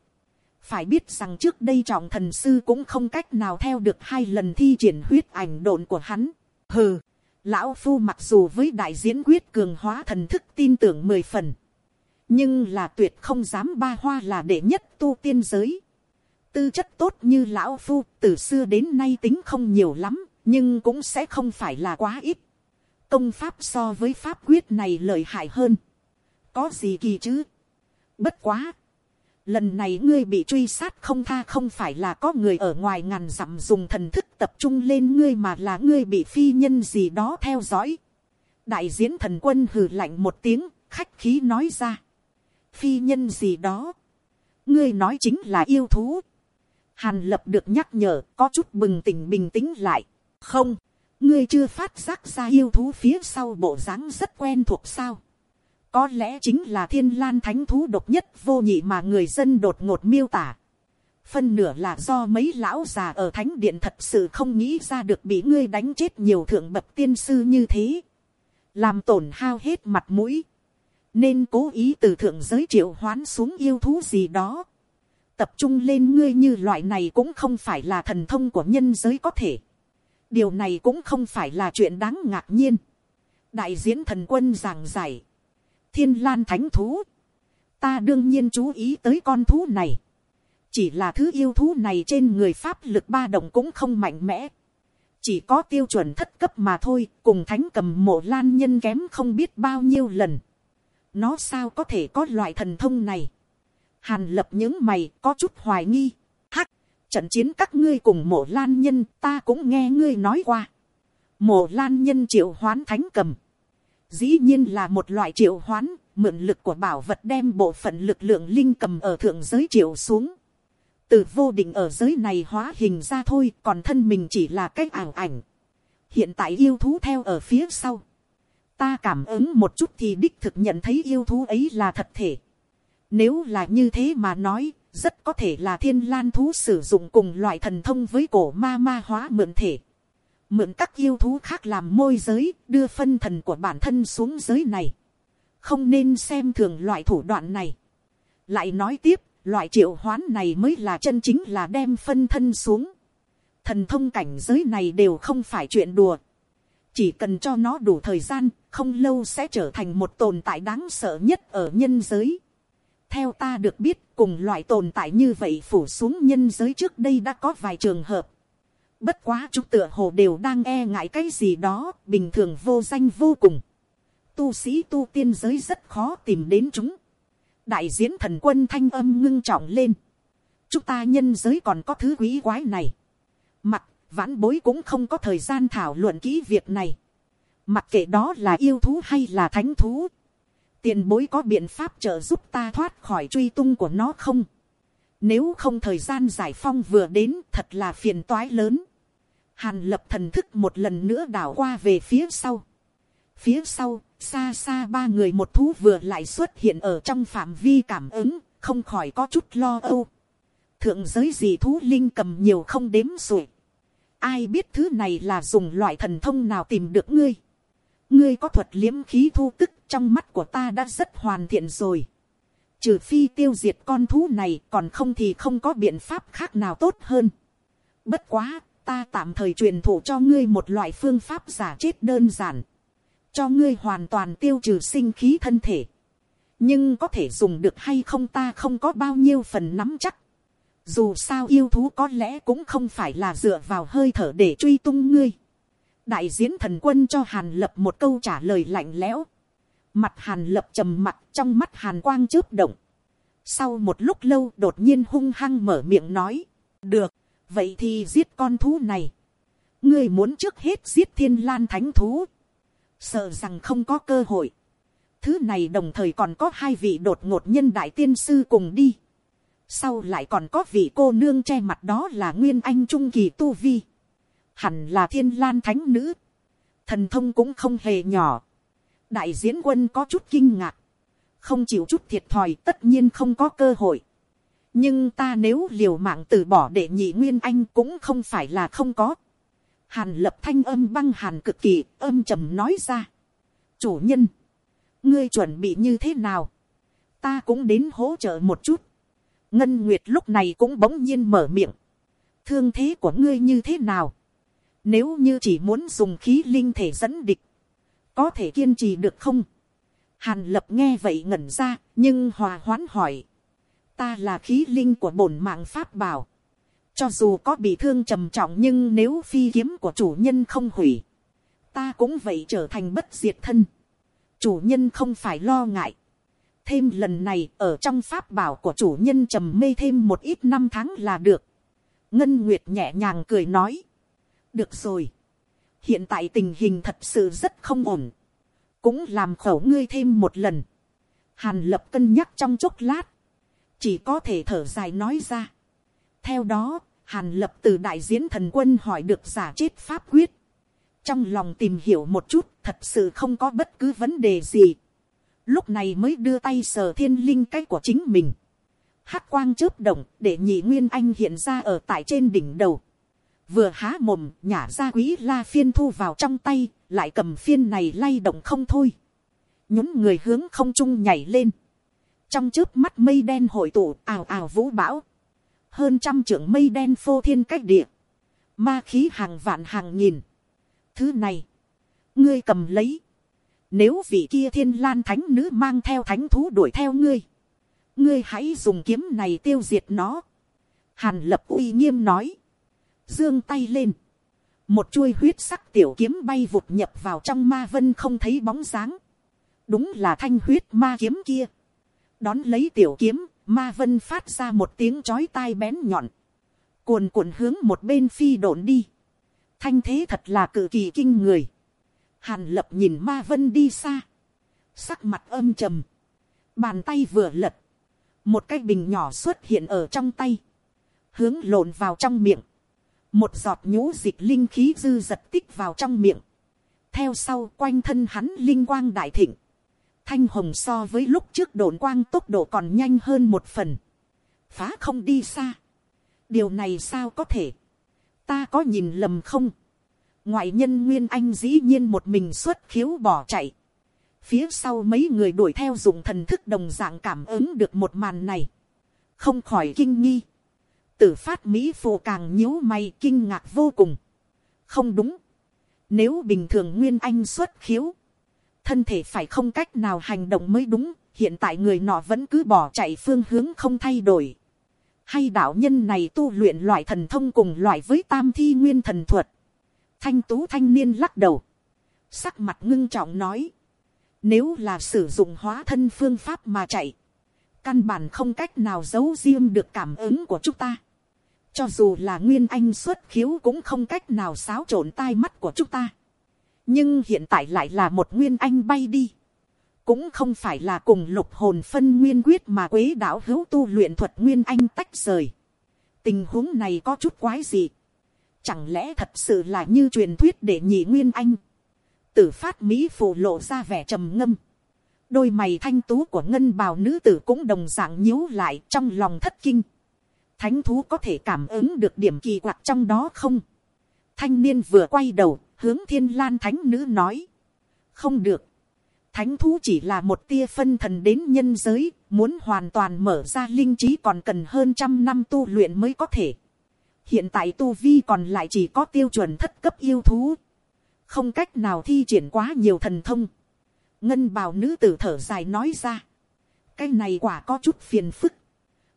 phải biết rằng trước đây trọng thần sư cũng không cách nào theo được hai lần thi triển huyết ảnh đồn của hắn. hừ, lão phu mặc dù với đại diễn quyết cường hóa thần thức tin tưởng mười phần, nhưng là tuyệt không dám ba hoa là đệ nhất tu tiên giới. tư chất tốt như lão phu từ xưa đến nay tính không nhiều lắm, nhưng cũng sẽ không phải là quá ít. công pháp so với pháp quyết này lợi hại hơn có gì kỳ chứ. Bất quá. Lần này ngươi bị truy sát không tha không phải là có người ở ngoài ngàn dặm dùng thần thức tập trung lên ngươi mà là ngươi bị phi nhân gì đó theo dõi. Đại diễn thần quân hừ lạnh một tiếng, khách khí nói ra. Phi nhân gì đó. Ngươi nói chính là yêu thú. Hàn lập được nhắc nhở, có chút bừng tỉnh bình tĩnh lại. Không, ngươi chưa phát giác ra yêu thú phía sau bộ dáng rất quen thuộc sao có lẽ chính là thiên lan thánh thú độc nhất vô nhị mà người dân đột ngột miêu tả. Phân nửa là do mấy lão già ở thánh điện thật sự không nghĩ ra được bị ngươi đánh chết nhiều thượng bậc tiên sư như thế. làm tổn hao hết mặt mũi, nên cố ý từ thượng giới triệu hoán xuống yêu thú gì đó, tập trung lên ngươi như loại này cũng không phải là thần thông của nhân giới có thể, điều này cũng không phải là chuyện đáng ngạc nhiên, đại diễn thần quân giảng giải, thiên lan thánh thú, ta đương nhiên chú ý tới con thú này, chỉ là thứ yêu thú này trên người pháp lực ba động cũng không mạnh mẽ, chỉ có tiêu chuẩn thất cấp mà thôi, cùng thánh cầm mộ lan nhân kém không biết bao nhiêu lần. Nó sao có thể có loại thần thông này? Hàn lập những mày có chút hoài nghi. Trận chiến các ngươi cùng mộ lan nhân ta cũng nghe ngươi nói qua. Mộ lan nhân triệu hoán thánh cầm. Dĩ nhiên là một loại triệu hoán, mượn lực của bảo vật đem bộ phận lực lượng linh cầm ở thượng giới triệu xuống từ vô định ở giới này hóa hình ra thôi còn thân mình chỉ là cái ảo ảnh hiện tại yêu thú theo ở phía sau ta cảm ứng một chút thì đích thực nhận thấy yêu thú ấy là thật thể nếu là như thế mà nói rất có thể là thiên lan thú sử dụng cùng loại thần thông với cổ ma ma hóa mượn thể mượn các yêu thú khác làm môi giới đưa phân thần của bản thân xuống giới này không nên xem thường loại thủ đoạn này lại nói tiếp Loại triệu hoán này mới là chân chính là đem phân thân xuống. Thần thông cảnh giới này đều không phải chuyện đùa. Chỉ cần cho nó đủ thời gian, không lâu sẽ trở thành một tồn tại đáng sợ nhất ở nhân giới. Theo ta được biết, cùng loại tồn tại như vậy phủ xuống nhân giới trước đây đã có vài trường hợp. Bất quá chúng tựa hồ đều đang e ngại cái gì đó, bình thường vô danh vô cùng. Tu sĩ tu tiên giới rất khó tìm đến chúng đại diễn thần quân thanh âm ngưng trọng lên. chúng ta nhân giới còn có thứ quý quái này. mặt, vãn bối cũng không có thời gian thảo luận kỹ việc này. mặc kệ đó là yêu thú hay là thánh thú tiền bối có biện pháp trợ giúp ta thoát khỏi truy tung của nó không. nếu không thời gian giải phong vừa đến thật là phiền toái lớn. hàn lập thần thức một lần nữa đảo qua về phía sau. phía sau xa xa ba người một thú vừa lại xuất hiện ở trong phạm vi cảm ứng, không khỏi có chút lo âu. Thượng giới gì thú linh cầm nhiều không đếm rồi. Ai biết thứ này là dùng loại thần thông nào tìm được ngươi. Ngươi có thuật liếm khí thu tức trong mắt của ta đã rất hoàn thiện rồi. Trừ phi tiêu diệt con thú này còn không thì không có biện pháp khác nào tốt hơn. Bất quá, ta tạm thời truyền thụ cho ngươi một loại phương pháp giả chết đơn giản cho ngươi hoàn toàn tiêu trừ sinh khí thân thể. nhưng có thể dùng được hay không ta không có bao nhiêu phần nắm chắc. dù sao yêu thú có lẽ cũng không phải là dựa vào hơi thở để truy tung ngươi. đại diễn thần quân cho hàn lập một câu trả lời lạnh lẽo mặt hàn lập trầm mặt trong mắt hàn quang chớp động. sau một lúc lâu đột nhiên hung hăng mở miệng nói. được, vậy thì giết con thú này. ngươi muốn trước hết giết thiên lan thánh thú sợ rằng không có cơ hội. Thứ này đồng thời còn có hai vị đột ngột nhân đại tiên sư cùng đi. Sau lại còn có vị cô nương che mặt đó là Nguyên Anh Trung Kỳ Tu Vi. Hẳn là thiên lan thánh nữ. Thần thông cũng không hề nhỏ. Đại diễn quân có chút kinh ngạc. Không chịu chút thiệt thòi, tất nhiên không có cơ hội. Nhưng ta nếu liều mạng từ bỏ để nhị Nguyên Anh cũng không phải là không có. Hàn lập thanh âm băng hàn cực kỳ, âm trầm nói ra. Chủ nhân. Ngươi chuẩn bị như thế nào? Ta cũng đến hỗ trợ một chút. Ngân Nguyệt lúc này cũng bỗng nhiên mở miệng. Thương thế của ngươi như thế nào? Nếu như chỉ muốn dùng khí linh thể dẫn địch. Có thể kiên trì được không? Hàn lập nghe vậy ngẩn ra. Nhưng hòa hoãn hỏi. Ta là khí linh của bổn mạng pháp bảo cho dù có bị thương trầm trọng nhưng nếu phi kiếm của chủ nhân không hủy. Ta cũng vậy trở thành bất diệt thân. Chủ nhân không phải lo ngại. Thêm lần này, ở trong pháp bảo của chủ nhân trầm mê thêm một ít năm tháng là được. Ngân Nguyệt nhẹ nhàng cười nói. Được rồi. Hiện tại tình hình thật sự rất không ổn. Cũng làm khẩu ngươi thêm một lần. Hàn lập cân nhắc trong chốc lát. Chỉ có thể thở dài nói ra theo đó, hàn lập từ đại diễn thần quân hỏi được giả chết pháp quyết. Trong lòng tìm hiểu một chút, thật sự không có bất cứ vấn đề gì. Lúc này mới đưa tay sờ thiên linh cái của chính mình. hắc quang chớp động để nhị nguyên anh hiện ra ở tại trên đỉnh đầu vừa há mồm nhả ra quý la phiên thu vào trong tay, lại cầm phiên này lay động không thôi. nhún người hướng không trung nhảy lên. trong trước mắt mây đen hội tụ ào ào vũ bão. hơn trăm trưởng mây đen phô thiên cách địa. ma khí hàng vạn hàng nghìn. thứ này, ngươi cầm lấy. nếu vị kia thiên lan thánh nữ mang theo thánh thú đuổi theo ngươi, ngươi hãy dùng kiếm này tiêu diệt nó. hàn lập uy nghiêm nói dương tay lên, một chuôi huyết sắc tiểu kiếm bay vụt nhập vào trong ma vân không thấy bóng dáng, đúng là thanh huyết ma kiếm kia, đón lấy tiểu kiếm, ma vân phát ra một tiếng chói tai bén nhọn, cuồn cuộn hướng một bên phi độn đi, thanh thế thật là cự kỳ kinh người, hàn lập nhìn ma vân đi xa, sắc mặt âm trầm, bàn tay vừa lật, một cái bình nhỏ xuất hiện ở trong tay, hướng lộn vào trong miệng, một giọt nhũ dịch linh khí dư giật tích vào trong miệng, theo sau quanh thân hắn linh quang đại thịnh, thanh hồng so với lúc trước đồn quang tốc độ còn nhanh hơn một phần, phá không đi xa, điều này sao có thể, ta có nhìn lầm không, ngoại nhân nguyên anh dĩ nhiên một mình xuất khiếu bỏ chạy, phía sau mấy người đuổi theo dùng thần thức đồng dạng cảm ứng được một màn này, không khỏi kinh nghi, tử phát mỹ phụ càng nhíu mày kinh ngạc vô cùng. không đúng. nếu bình thường nguyên anh xuất khiếu, thân thể phải không cách nào hành động mới đúng, hiện tại người nọ vẫn cứ bỏ chạy phương hướng không thay đổi. hay đạo nhân này tu luyện loại thần thông cùng loại với tam thi nguyên thần thuật. thanh tú thanh niên lắc đầu, sắc mặt ngưng trọng nói, nếu là sử dụng hóa thân phương pháp mà chạy, căn bản không cách nào giấu riêng được cảm ứng của chúng ta. Cho dù là nguyên anh xuất khiếu cũng không cách nào xáo trộn tai mắt của chúng ta. Nhưng hiện tại lại là một nguyên anh bay đi. Cũng không phải là cùng lục hồn phân nguyên quyết mà quế đạo hữu tu luyện thuật nguyên anh tách rời. Tình huống này có chút quái gì. Chẳng lẽ thật sự là như truyền thuyết để nhị nguyên anh. Tử phát Mỹ phù lộ ra vẻ trầm ngâm. Đôi mày thanh tú của ngân bào nữ tử cũng đồng dạng nhíu lại trong lòng thất kinh thánh thú có thể cảm ứng được điểm kỳ quặc trong đó không. thanh niên vừa quay đầu, hướng thiên lan thánh nữ nói. không được. thánh thú chỉ là một tia phân thần đến nhân giới, muốn hoàn toàn mở ra linh trí còn cần hơn trăm năm tu luyện mới có thể. hiện tại tu vi còn lại chỉ có tiêu chuẩn thất cấp yêu thú. không cách nào thi triển quá nhiều thần thông. ngân bào nữ tử thở dài nói ra. cái này quả có chút phiền phức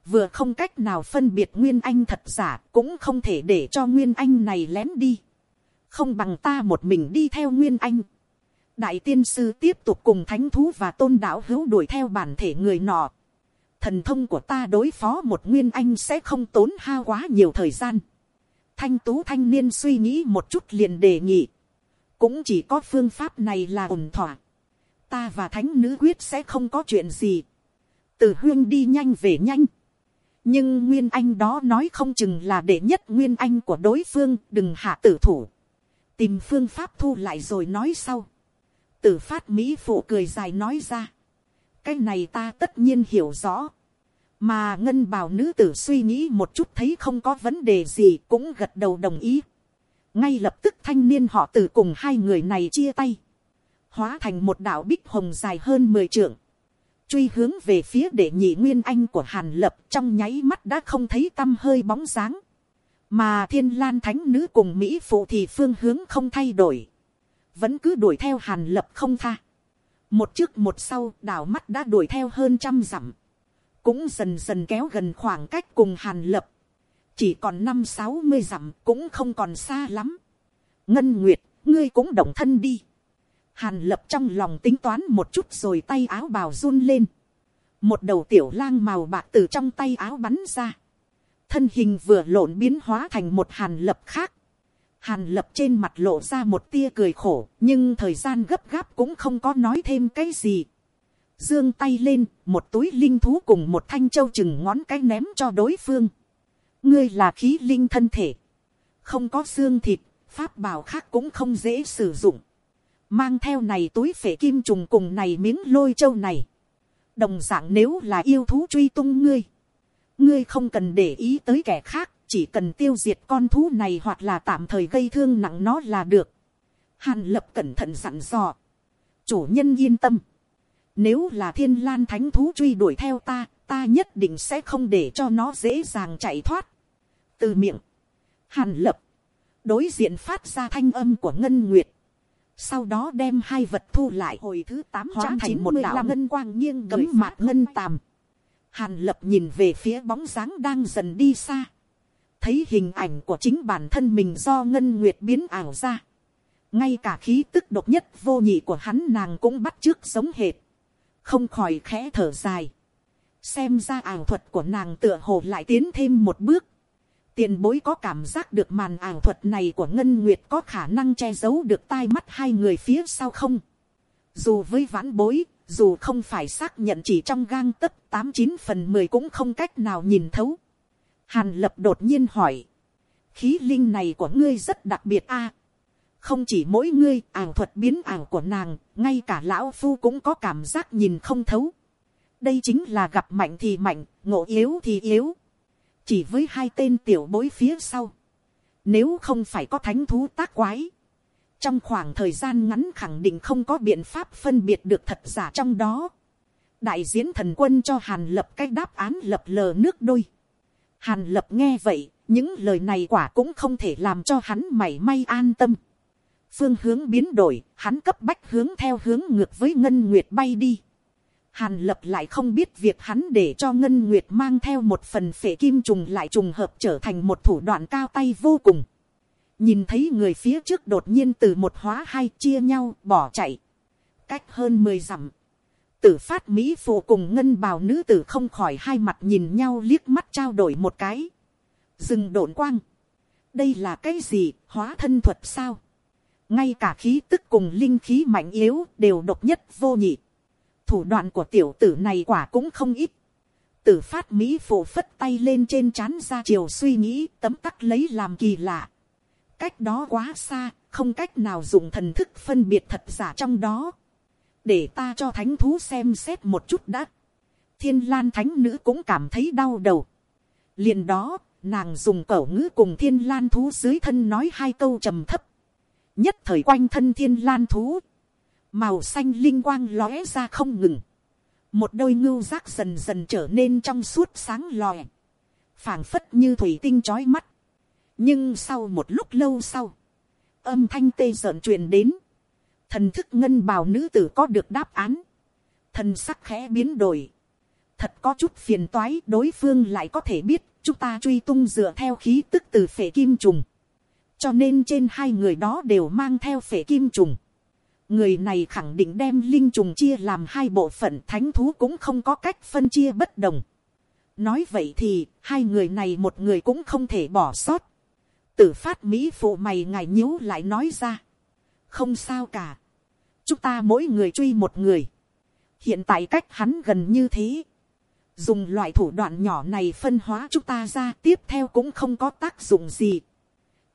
vừa không cách nào phân biệt nguyên anh thật giả, cũng không thể để cho nguyên anh này lén đi. Không bằng ta một mình đi theo nguyên anh. Đại tiên sư tiếp tục cùng thánh thú và tôn đạo hữu đuổi theo bản thể người nọ. Thần thông của ta đối phó một nguyên anh sẽ không tốn hao quá nhiều thời gian. Thanh tú thanh niên suy nghĩ một chút liền đề nghị. Cũng chỉ có phương pháp này là ổn thỏa. Ta và thánh nữ quyết sẽ không có chuyện gì. Từ huyên đi nhanh về nhanh nhưng nguyên anh đó nói không chừng là đệ nhất nguyên anh của đối phương, đừng hạ tử thủ. Tìm phương pháp thu lại rồi nói sau. Tử phát mỹ phụ cười dài nói ra. Cái này ta tất nhiên hiểu rõ. Mà ngân bào nữ tử suy nghĩ một chút thấy không có vấn đề gì cũng gật đầu đồng ý. Ngay lập tức thanh niên họ tử cùng hai người này chia tay. Hóa thành một đạo bích hồng dài hơn mười trượng truy hướng về phía để nhị nguyên anh của hàn lập trong nháy mắt đã không thấy t hơi bóng dáng. mà thiên lan thánh nữ cùng mỹ phụ thì phương hướng không thay đổi. vẫn cứ đuổi theo hàn lập không tha. một trước một sau đảo mắt đã đuổi theo hơn trăm dặm. cũng dần dần kéo gần khoảng cách cùng hàn lập. chỉ còn năm sáu mươi dặm cũng không còn xa lắm. ngân nguyệt, ngươi cũng động thân đi Hàn lập trong lòng tính toán một chút rồi tay áo bào run lên. Một đầu tiểu lang màu bạc từ trong tay áo bắn ra. Thân hình vừa lộn biến hóa thành một hàn lập khác. Hàn lập trên mặt lộ ra một tia cười khổ, nhưng thời gian gấp gáp cũng không có nói thêm cái gì. Dương tay lên, một túi linh thú cùng một thanh châu chừng ngón cái ném cho đối phương. Ngươi là khí linh thân thể. Không có xương thịt, pháp bảo khác cũng không dễ sử dụng mang theo này túi phể kim trùng cùng này miếng lôi châu này. đồng d ạ n g nếu là yêu thú truy tung ngươi, ngươi không cần để ý tới kẻ khác, chỉ cần tiêu diệt con thú này hoặc là tạm thời gây thương nặng nó là được. Hàn lập cẩn thận dặn dò. Chủ nhân yên tâm. Nếu là thiên lan thánh thú truy đuổi theo ta, ta nhất định sẽ không để cho nó dễ dàng chạy thoát. Từ miệng. Hàn lập. Đối diện phát ra thanh âm của Ngân Nguyệt. Sau đó đem hai vật thu lại hồi thứ tám hóa thành một đạo ngân quang nghiêng cấm mạc ngân tàm. Hàn lập nhìn về phía bóng dáng đang dần đi xa. Thấy hình ảnh của chính bản thân mình do Ngân Nguyệt biến ảo ra. Ngay cả khí tức độc nhất vô nhị của hắn nàng cũng bắt trước sống hệt. Không khỏi khẽ thở dài. Xem ra ảo thuật của nàng tựa hồ lại tiến thêm một bước. Tiền bối có cảm giác được màn ảo thuật này của Ngân Nguyệt có khả năng che giấu được tai mắt hai người phía sau không? Dù với vãn bối, dù không phải xác nhận chỉ trong gang tấc tám chín phần mười cũng không cách nào nhìn thấu. Hàn lập đột nhiên hỏi. Khí linh này của ngươi rất đặc biệt a Không chỉ mỗi ngươi ảo thuật biến ảo của nàng, ngay cả lão phu cũng có cảm giác nhìn không thấu. Đây chính là gặp mạnh thì mạnh, ngộ yếu thì yếu chỉ với hai tên tiểu bối phía sau, nếu không phải có thánh thú tác quái, trong khoảng thời gian ngắn khẳng định không có biện pháp phân biệt được thật giả trong đó. đại diễn thần quân cho hàn lập cái đáp án lập lờ nước đôi. hàn lập nghe vậy, những lời này quả cũng không thể làm cho hắn mảy may an tâm. phương hướng biến đổi, hắn cấp bách hướng theo hướng ngược với ngân nguyệt bay đi. Hàn lập lại không biết việc hắn để cho Ngân Nguyệt mang theo một phần phệ kim trùng lại trùng hợp trở thành một thủ đoạn cao tay vô cùng. Nhìn thấy người phía trước đột nhiên từ một hóa hai chia nhau bỏ chạy. Cách hơn 10 dặm. Tử phát Mỹ phụ cùng ngân bào nữ tử không khỏi hai mặt nhìn nhau liếc mắt trao đổi một cái. Dừng độn quang. Đây là cái gì, hóa thân thuật sao? Ngay cả khí tức cùng linh khí mạnh yếu đều độc nhất vô nhị thủ đoạn của tiểu tử này quả cũng không ít. Tử phát Mỹ phụ phất tay lên trên chán ra chiều suy nghĩ tấm tắc lấy làm kỳ lạ. Cách đó quá xa, không cách nào dùng thần thức phân biệt thật giả trong đó. Để ta cho thánh thú xem xét một chút đã. Thiên lan thánh nữ cũng cảm thấy đau đầu. liền đó, nàng dùng cẩu ngữ cùng thiên lan thú dưới thân nói hai câu trầm thấp. Nhất thời quanh thân thiên lan thú màu xanh linh quang lóe ra không ngừng, một đôi ngưu giác dần dần trở nên trong suốt sáng lòe, phảng phất như thủy tinh trói mắt. nhưng sau một lúc lâu sau, âm thanh tê rợn truyền đến, thần thức ngân bào nữ tử có được đáp án, thần sắc khẽ biến đổi, thật có chút phiền toái đối phương lại có thể biết chúng ta truy tung dựa theo khí tức từ phể kim trùng, cho nên trên hai người đó đều mang theo phể kim trùng người này khẳng định đem linh trùng chia làm hai bộ phận thánh thú cũng không có cách phân chia bất đồng. nói vậy thì hai người này một người cũng không thể bỏ sót. tử phát mỹ phụ mày ngài nhíu lại nói ra. không sao cả. chúng ta mỗi người truy một người. hiện tại cách hắn gần như thế. dùng loại thủ đoạn nhỏ này phân hóa chúng ta ra tiếp theo cũng không có tác dụng gì.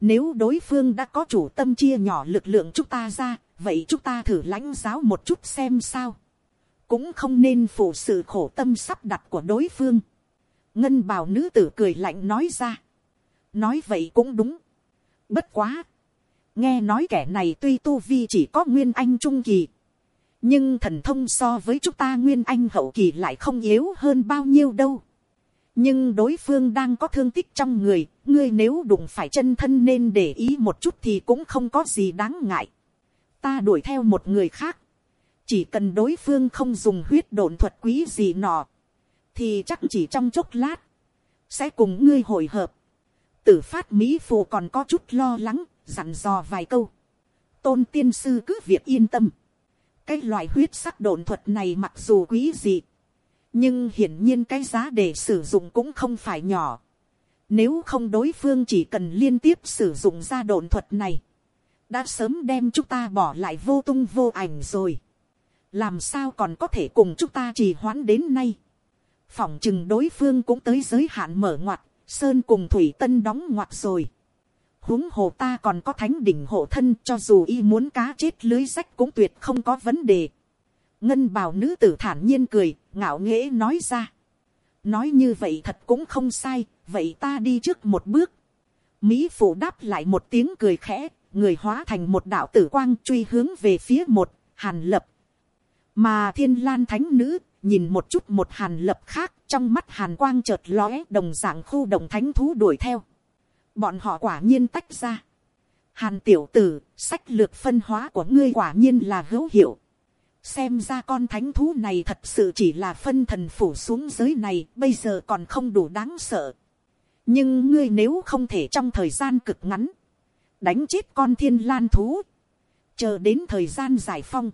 Nếu đối phương đã có chủ tâm chia nhỏ lực lượng chúng ta ra, vậy chúng ta thử lãnh giáo một chút xem sao. cũng không nên phụ sự khổ tâm sắp đặt của đối phương. ngân bào nữ tử cười lạnh nói ra. nói vậy cũng đúng. bất quá. nghe nói kẻ này tuy tu vi chỉ có nguyên anh trung kỳ. nhưng thần thông so với chúng ta nguyên anh hậu kỳ lại không yếu hơn bao nhiêu đâu. nhưng đối phương đang có thương tích trong người, ngươi nếu đụng phải chân thân nên để ý một chút thì cũng không có gì đáng ngại ta đuổi theo một người khác, chỉ cần đối phương không dùng huyết đồn thuật quý gì nọ, thì chắc chỉ trong chốc lát, sẽ cùng ngươi hồi hợp. tử phát mỹ phù còn có chút lo lắng, dặn dò vài câu. tôn tiên sư cứ việc yên tâm. cái loại huyết sắc đồn thuật này mặc dù quý gì, nhưng hiển nhiên cái giá để sử dụng cũng không phải nhỏ. Nếu không đối phương chỉ cần liên tiếp sử dụng ra đồn thuật này, đã sớm đem chúng ta bỏ lại vô tung vô ảnh rồi. làm sao còn có thể cùng chúng ta trì hoãn đến nay. phỏng chừng đối phương cũng tới giới hạn mở ngoặt, sơn cùng thủy tân đóng ngoặt rồi. huống hồ ta còn có thánh đỉnh hộ thân cho dù y muốn cá chết lưới rách cũng tuyệt không có vấn đề. ngân bào nữ tử thản nhiên cười, ngạo nghễ nói ra. nói như vậy thật cũng không sai, vậy ta đi trước một bước. Mỹ phụ đáp lại một tiếng cười khẽ, người hóa thành một đạo tử quang truy hướng về phía một, hàn lập. Mà thiên lan thánh nữ, nhìn một chút một hàn lập khác, trong mắt hàn quang chợt lóe đồng dạng khu đồng thánh thú đuổi theo. Bọn họ quả nhiên tách ra. Hàn tiểu tử, sách lược phân hóa của ngươi quả nhiên là hữu hiệu. Xem ra con thánh thú này thật sự chỉ là phân thần phủ xuống giới này, bây giờ còn không đủ đáng sợ. Nhưng ngươi nếu không thể trong thời gian cực ngắn, đánh chết con thiên lan thú, chờ đến thời gian giải phong,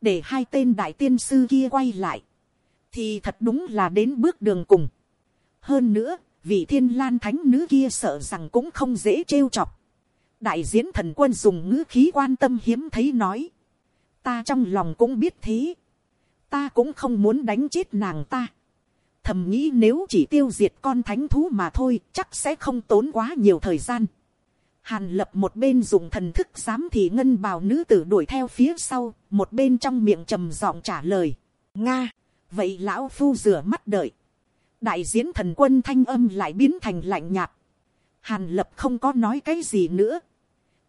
để hai tên đại tiên sư kia quay lại, thì thật đúng là đến bước đường cùng. Hơn nữa, vị thiên lan thánh nữ kia sợ rằng cũng không dễ trêu chọc. đại diễn thần quân dùng ngữ khí quan tâm hiếm thấy nói. ta trong lòng cũng biết thế. ta cũng không muốn đánh chết nàng ta. thầm nghĩ nếu chỉ tiêu diệt con thánh thú mà thôi chắc sẽ không tốn quá nhiều thời gian. Hàn lập một bên dùng thần thức giám thì ngân bào nữ tử đuổi theo phía sau, một bên trong miệng trầm giọng trả lời. Nga, vậy lão phu rửa mắt đợi đại diễn thần quân thanh âm lại biến thành lạnh nhạt. Hàn lập không có nói cái gì nữa.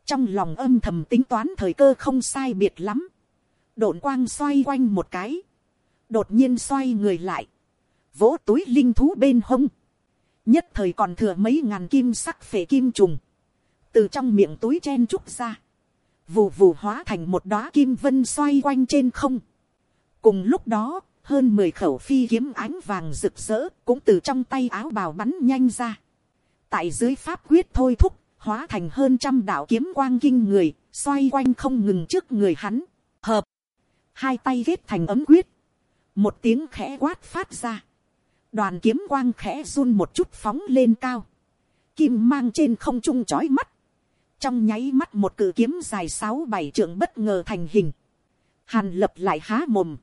Trong lòng âm thầm tính toán thời cơ không sai biệt lắm. Độn quang xoay quanh một cái. Đột nhiên xoay người lại. Vỗ túi linh thú bên hông. Nhất thời còn thừa mấy ngàn kim sắc phể kim trùng. Từ trong miệng túi chen trúc ra. Vù vù hóa thành một đóa kim vân xoay quanh trên không. Cùng lúc đó, hơn mười khẩu phi kiếm ánh vàng rực rỡ cũng từ trong tay áo bào bắn nhanh ra. tại dưới pháp quyết thôi thúc, hóa thành hơn trăm đạo kiếm quang kinh người, xoay quanh không ngừng trước người hắn. hợp, hai tay ghét thành ấm quyết, một tiếng khẽ quát phát ra. đoàn kiếm quang khẽ run một chút phóng lên cao, kim mang trên không trung chói mắt, trong nháy mắt một cự kiếm dài sáu bảy trượng bất ngờ thành hình, hàn lập lại há mồm,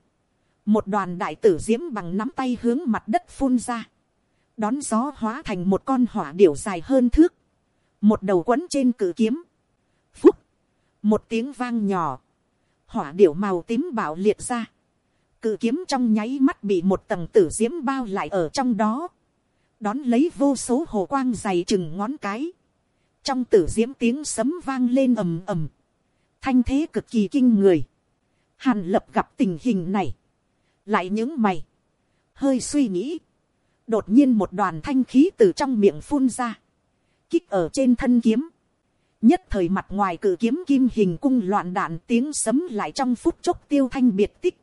một đoàn đại tử diễm bằng nắm tay hướng mặt đất phun ra, đón gió hóa thành một con hỏa điểu dài hơn thước, một đầu quấn trên cử kiếm, phúc, một tiếng vang nhỏ, hỏa điểu màu tím bảo liệt ra, cự kiếm trong nháy mắt bị một tầng tử diễm bao lại ở trong đó, đón lấy vô số hồ quang dày chừng ngón cái, trong tử diễm tiếng sấm vang lên ầm ầm, thanh thế cực kỳ kinh người, hàn lập gặp tình hình này, lại những mày, hơi suy nghĩ, đột nhiên một đoàn thanh khí từ trong miệng phun ra, kích ở trên thân kiếm, nhất thời mặt ngoài cử kiếm kim hình cung loạn đạn tiếng sấm lại trong phút chốc tiêu thanh biệt tích.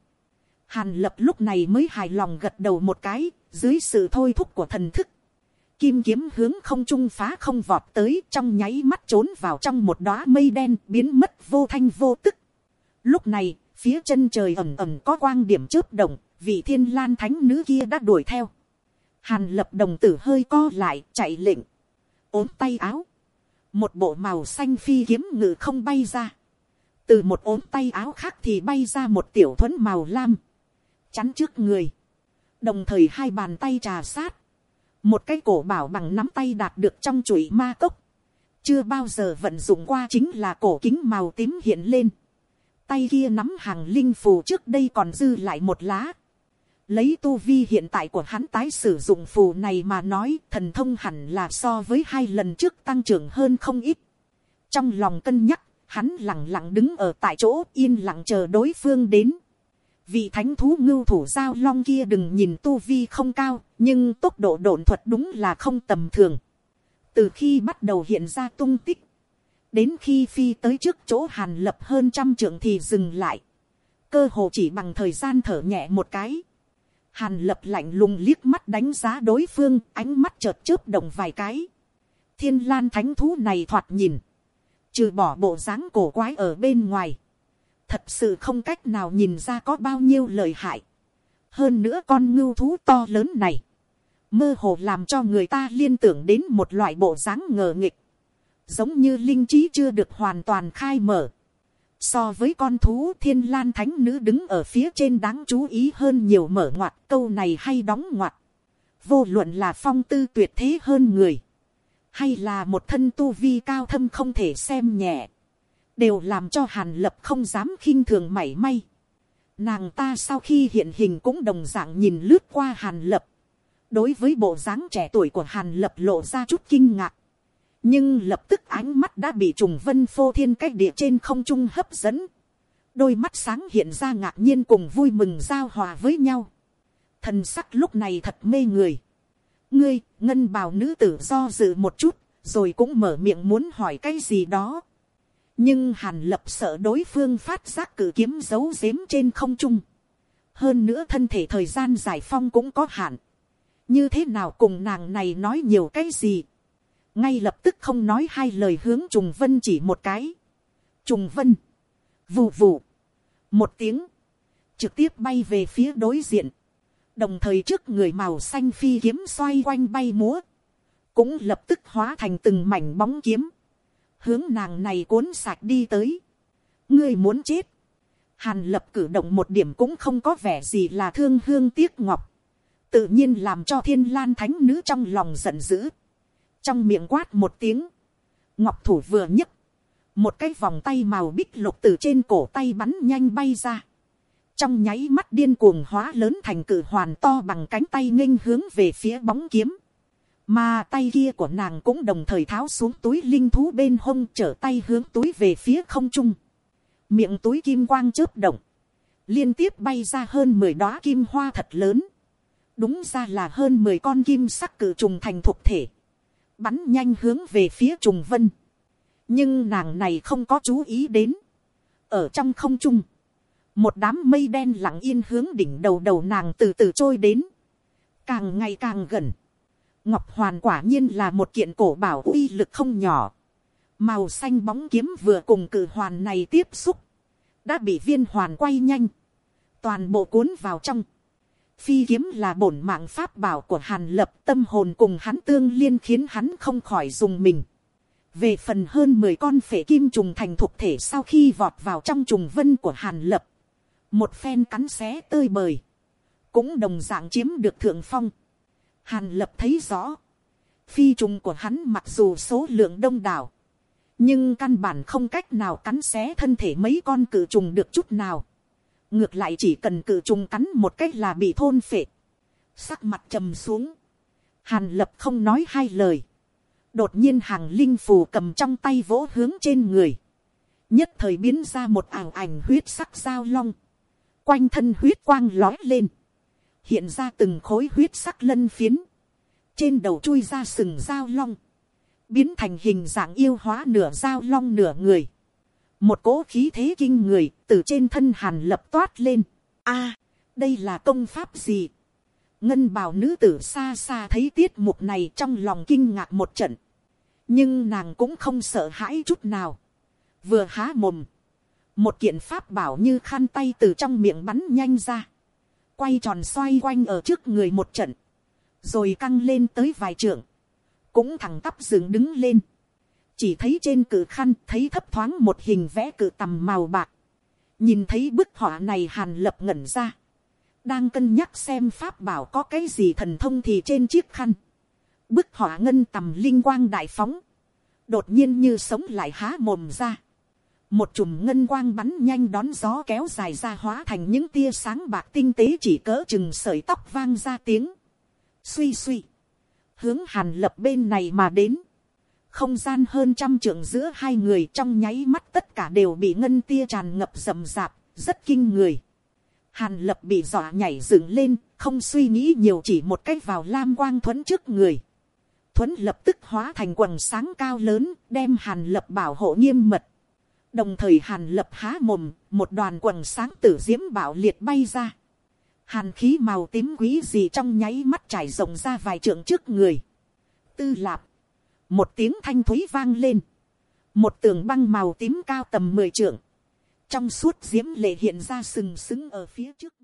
Hàn lập lúc này mới hài lòng gật đầu một cái, dưới sự thôi thúc của thần thức. Kim kiếm hướng không trung phá không vọt tới trong nháy mắt trốn vào trong một đóa mây đen biến mất vô thanh vô tức. Lúc này, phía chân trời ẩm ẩm có quang điểm chớp động, vị thiên lan thánh nữ kia đã đuổi theo. Hàn lập đồng tử hơi co lại, chạy lệnh. ốm tay áo. Một bộ màu xanh phi kiếm ngự không bay ra. Từ một ốm tay áo khác thì bay ra một tiểu thuẫn màu lam. Chắn trước người. Đồng thời hai bàn tay trà sát. Một cái cổ bảo bằng nắm tay đạt được trong chuỗi ma cốc. Chưa bao giờ vận dụng qua chính là cổ kính màu tím hiện lên tay kia nắm hàng linh phù trước đây còn dư lại một lá. Lấy tu vi hiện tại của hắn tái sử dụng phù này mà nói thần thông hẳn là so với hai lần trước tăng trưởng hơn không ít. Trong lòng cân nhắc, hắn lặng lặng đứng ở tại chỗ yên lặng chờ đối phương đến. Vị thánh thú ngưu thủ giao long kia đừng nhìn tu vi không cao, nhưng tốc độ độn thuật đúng là không tầm thường. Từ khi bắt đầu hiện ra tung tích, đến khi phi tới trước chỗ hàn lập hơn trăm trượng thì dừng lại, cơ hồ chỉ bằng thời gian thở nhẹ một cái, hàn lập lạnh lùng liếc mắt đánh giá đối phương, ánh mắt chợt chớp động vài cái, thiên lan thánh thú này thoạt nhìn, trừ bỏ bộ dáng cổ quái ở bên ngoài, thật sự không cách nào nhìn ra có bao nhiêu lời hại, hơn nữa con ngưu thú to lớn này, mơ hồ làm cho người ta liên tưởng đến một loại bộ dáng ngờ nghịch, giống như linh trí chưa được hoàn toàn khai mở. So với con thú thiên lan thánh nữ đứng ở phía trên đáng chú ý hơn nhiều mở ngoặt câu này hay đóng ngoặt. Vô luận là phong tư tuyệt thế hơn người. Hay là một thân tu vi cao thâm không thể xem nhẹ. Đều làm cho hàn lập không dám khinh thường mảy may. Nàng ta sau khi hiện hình cũng đồng dạng nhìn lướt qua hàn lập. đối với bộ dáng trẻ tuổi của hàn lập lộ ra chút kinh ngạc, nhưng lập tức ánh mắt đã bị trùng vân phô thiên cách địa trên không trung hấp dẫn, đôi mắt sáng hiện ra ngạc nhiên cùng vui mừng giao hòa với nhau, thần sắc lúc này thật mê người, ngươi ngân bào nữ tử do dự một chút, rồi cũng mở miệng muốn hỏi cái gì đó, nhưng hàn lập sợ đối phương phát giác cử kiếm giấu giếm trên không trung, hơn nữa thân thể thời gian giải phong cũng có hạn, như thế nào cùng nàng này nói nhiều cái gì, ngay lập tức không nói hai lời hướng trùng vân chỉ một cái, trùng vân, vù vù, một tiếng, trực tiếp bay về phía đối diện, đồng thời trước người màu xanh phi kiếm xoay quanh bay múa, cũng lập tức hóa thành từng mảnh bóng kiếm, hướng nàng này cuốn sạch đi tới, ngươi muốn chết, hàn lập cử động một điểm cũng không có vẻ gì là thương hương tiếc ngọc, tự nhiên làm cho thiên lan thánh nữ trong lòng giận dữ, trong miệng quát một tiếng, ngọc thủ vừa nhấc, một cái vòng tay màu bích lục từ trên cổ tay bắn nhanh bay ra, trong nháy mắt điên cuồng hóa lớn thành cử hoàn to bằng cánh tay nghênh hướng về phía bóng kiếm, mà tay kia của nàng cũng đồng thời tháo xuống túi linh thú bên hông trở tay hướng túi về phía không trung, miệng túi kim quang chớp động, liên tiếp bay ra hơn mười đóa kim hoa thật lớn, đúng ra là hơn mười con kim sắc cử trùng thành thuộc thể, bắn nhanh hướng về phía trùng vân, nhưng nàng này không có chú ý đến, ở trong không trung, một đám mây đen lặng yên hướng đỉnh đầu đầu nàng từ từ trôi đến, càng ngày càng gần, ngọc hoàn quả nhiên là một kiện cổ bảo uy lực không nhỏ, màu xanh bóng kiếm vừa cùng cử hoàn này tiếp xúc, đã bị viên hoàn quay nhanh, toàn bộ cuốn vào trong, phi kiếm là bổn mạng pháp bảo của hàn lập. Tâm hồn cùng hắn tương liên khiến hắn không khỏi dùng mình. về phần hơn mười con phể kim trùng thành thuộc thể sau khi vọt vào trong trùng vân của hàn lập, một phen cắn xé tơi bời, cũng đồng dạng chiếm được thượng phong hàn lập thấy rõ, phi trùng của hắn mặc dù số lượng đông đảo, nhưng căn bản không cách nào cắn xé thân thể mấy con cự trùng được chút nào. Ngược lại chỉ cần cự trùng cắn một cách là bị thôn phệ, sắc mặt trầm xuống, hàn lập không nói hai lời, đột nhiên hàng linh phù cầm trong tay vỗ hướng trên người, nhất thời biến ra một ảo ảnh huyết sắc sao long, quanh thân huyết quang lói lên, hiện ra từng khối huyết sắc lân phiến, trên đầu chui ra sừng dao long, biến thành hình dạng yêu hóa nửa dao long nửa người, một cỗ khí thế kinh người từ trên thân hàn lập toát lên. a, đây là công pháp gì. ngân bào nữ tử xa xa thấy tiết mục này trong lòng kinh ngạc một trận. nhưng nàng cũng không sợ hãi chút nào. vừa há mồm. một kiện pháp bảo như khăn tay từ trong miệng bắn nhanh ra quay tròn xoay quanh ở trước người một trận. rồi căng lên tới vài trượng. cũng thẳng tắp dựng đứng lên chỉ thấy trên cử khăn thấy thấp thoáng một hình vẽ cử tầm màu bạc. nhìn thấy bức họa này hàn lập ngẩn ra. đang cân nhắc xem pháp bảo có cái gì thần thông thì trên chiếc khăn. bức họa ngân tầm linh quang đại phóng. đột nhiên như sống lại há mồm ra một chùm ngân quang bắn nhanh đón gió kéo dài ra hóa thành những tia sáng bạc tinh tế chỉ cỡ chừng sợi tóc vang ra tiếng. suy suy. hướng hàn lập bên này mà đến không gian hơn trăm trượng giữa hai người trong nháy mắt tất cả đều bị ngân tia tràn ngập rầm rạp, rất kinh người. Hàn lập bị dọa nhảy dựng lên, không suy nghĩ nhiều chỉ một cách vào lam quang thuẫn trước người. Thuấn lập tức hóa thành quần sáng cao lớn, đem hàn lập bảo hộ nghiêm mật. Đồng thời hàn lập há mồm, một đoàn quần sáng tử diễm bảo liệt bay ra. Hàn khí màu tím quý gì trong nháy mắt trải rộng ra vài trượng trước người. Tư lạp một tiếng thanh thúy vang lên, một tường băng màu tím cao tầm mười trượng, trong suốt diễm lệ hiện ra sừng sững ở phía trước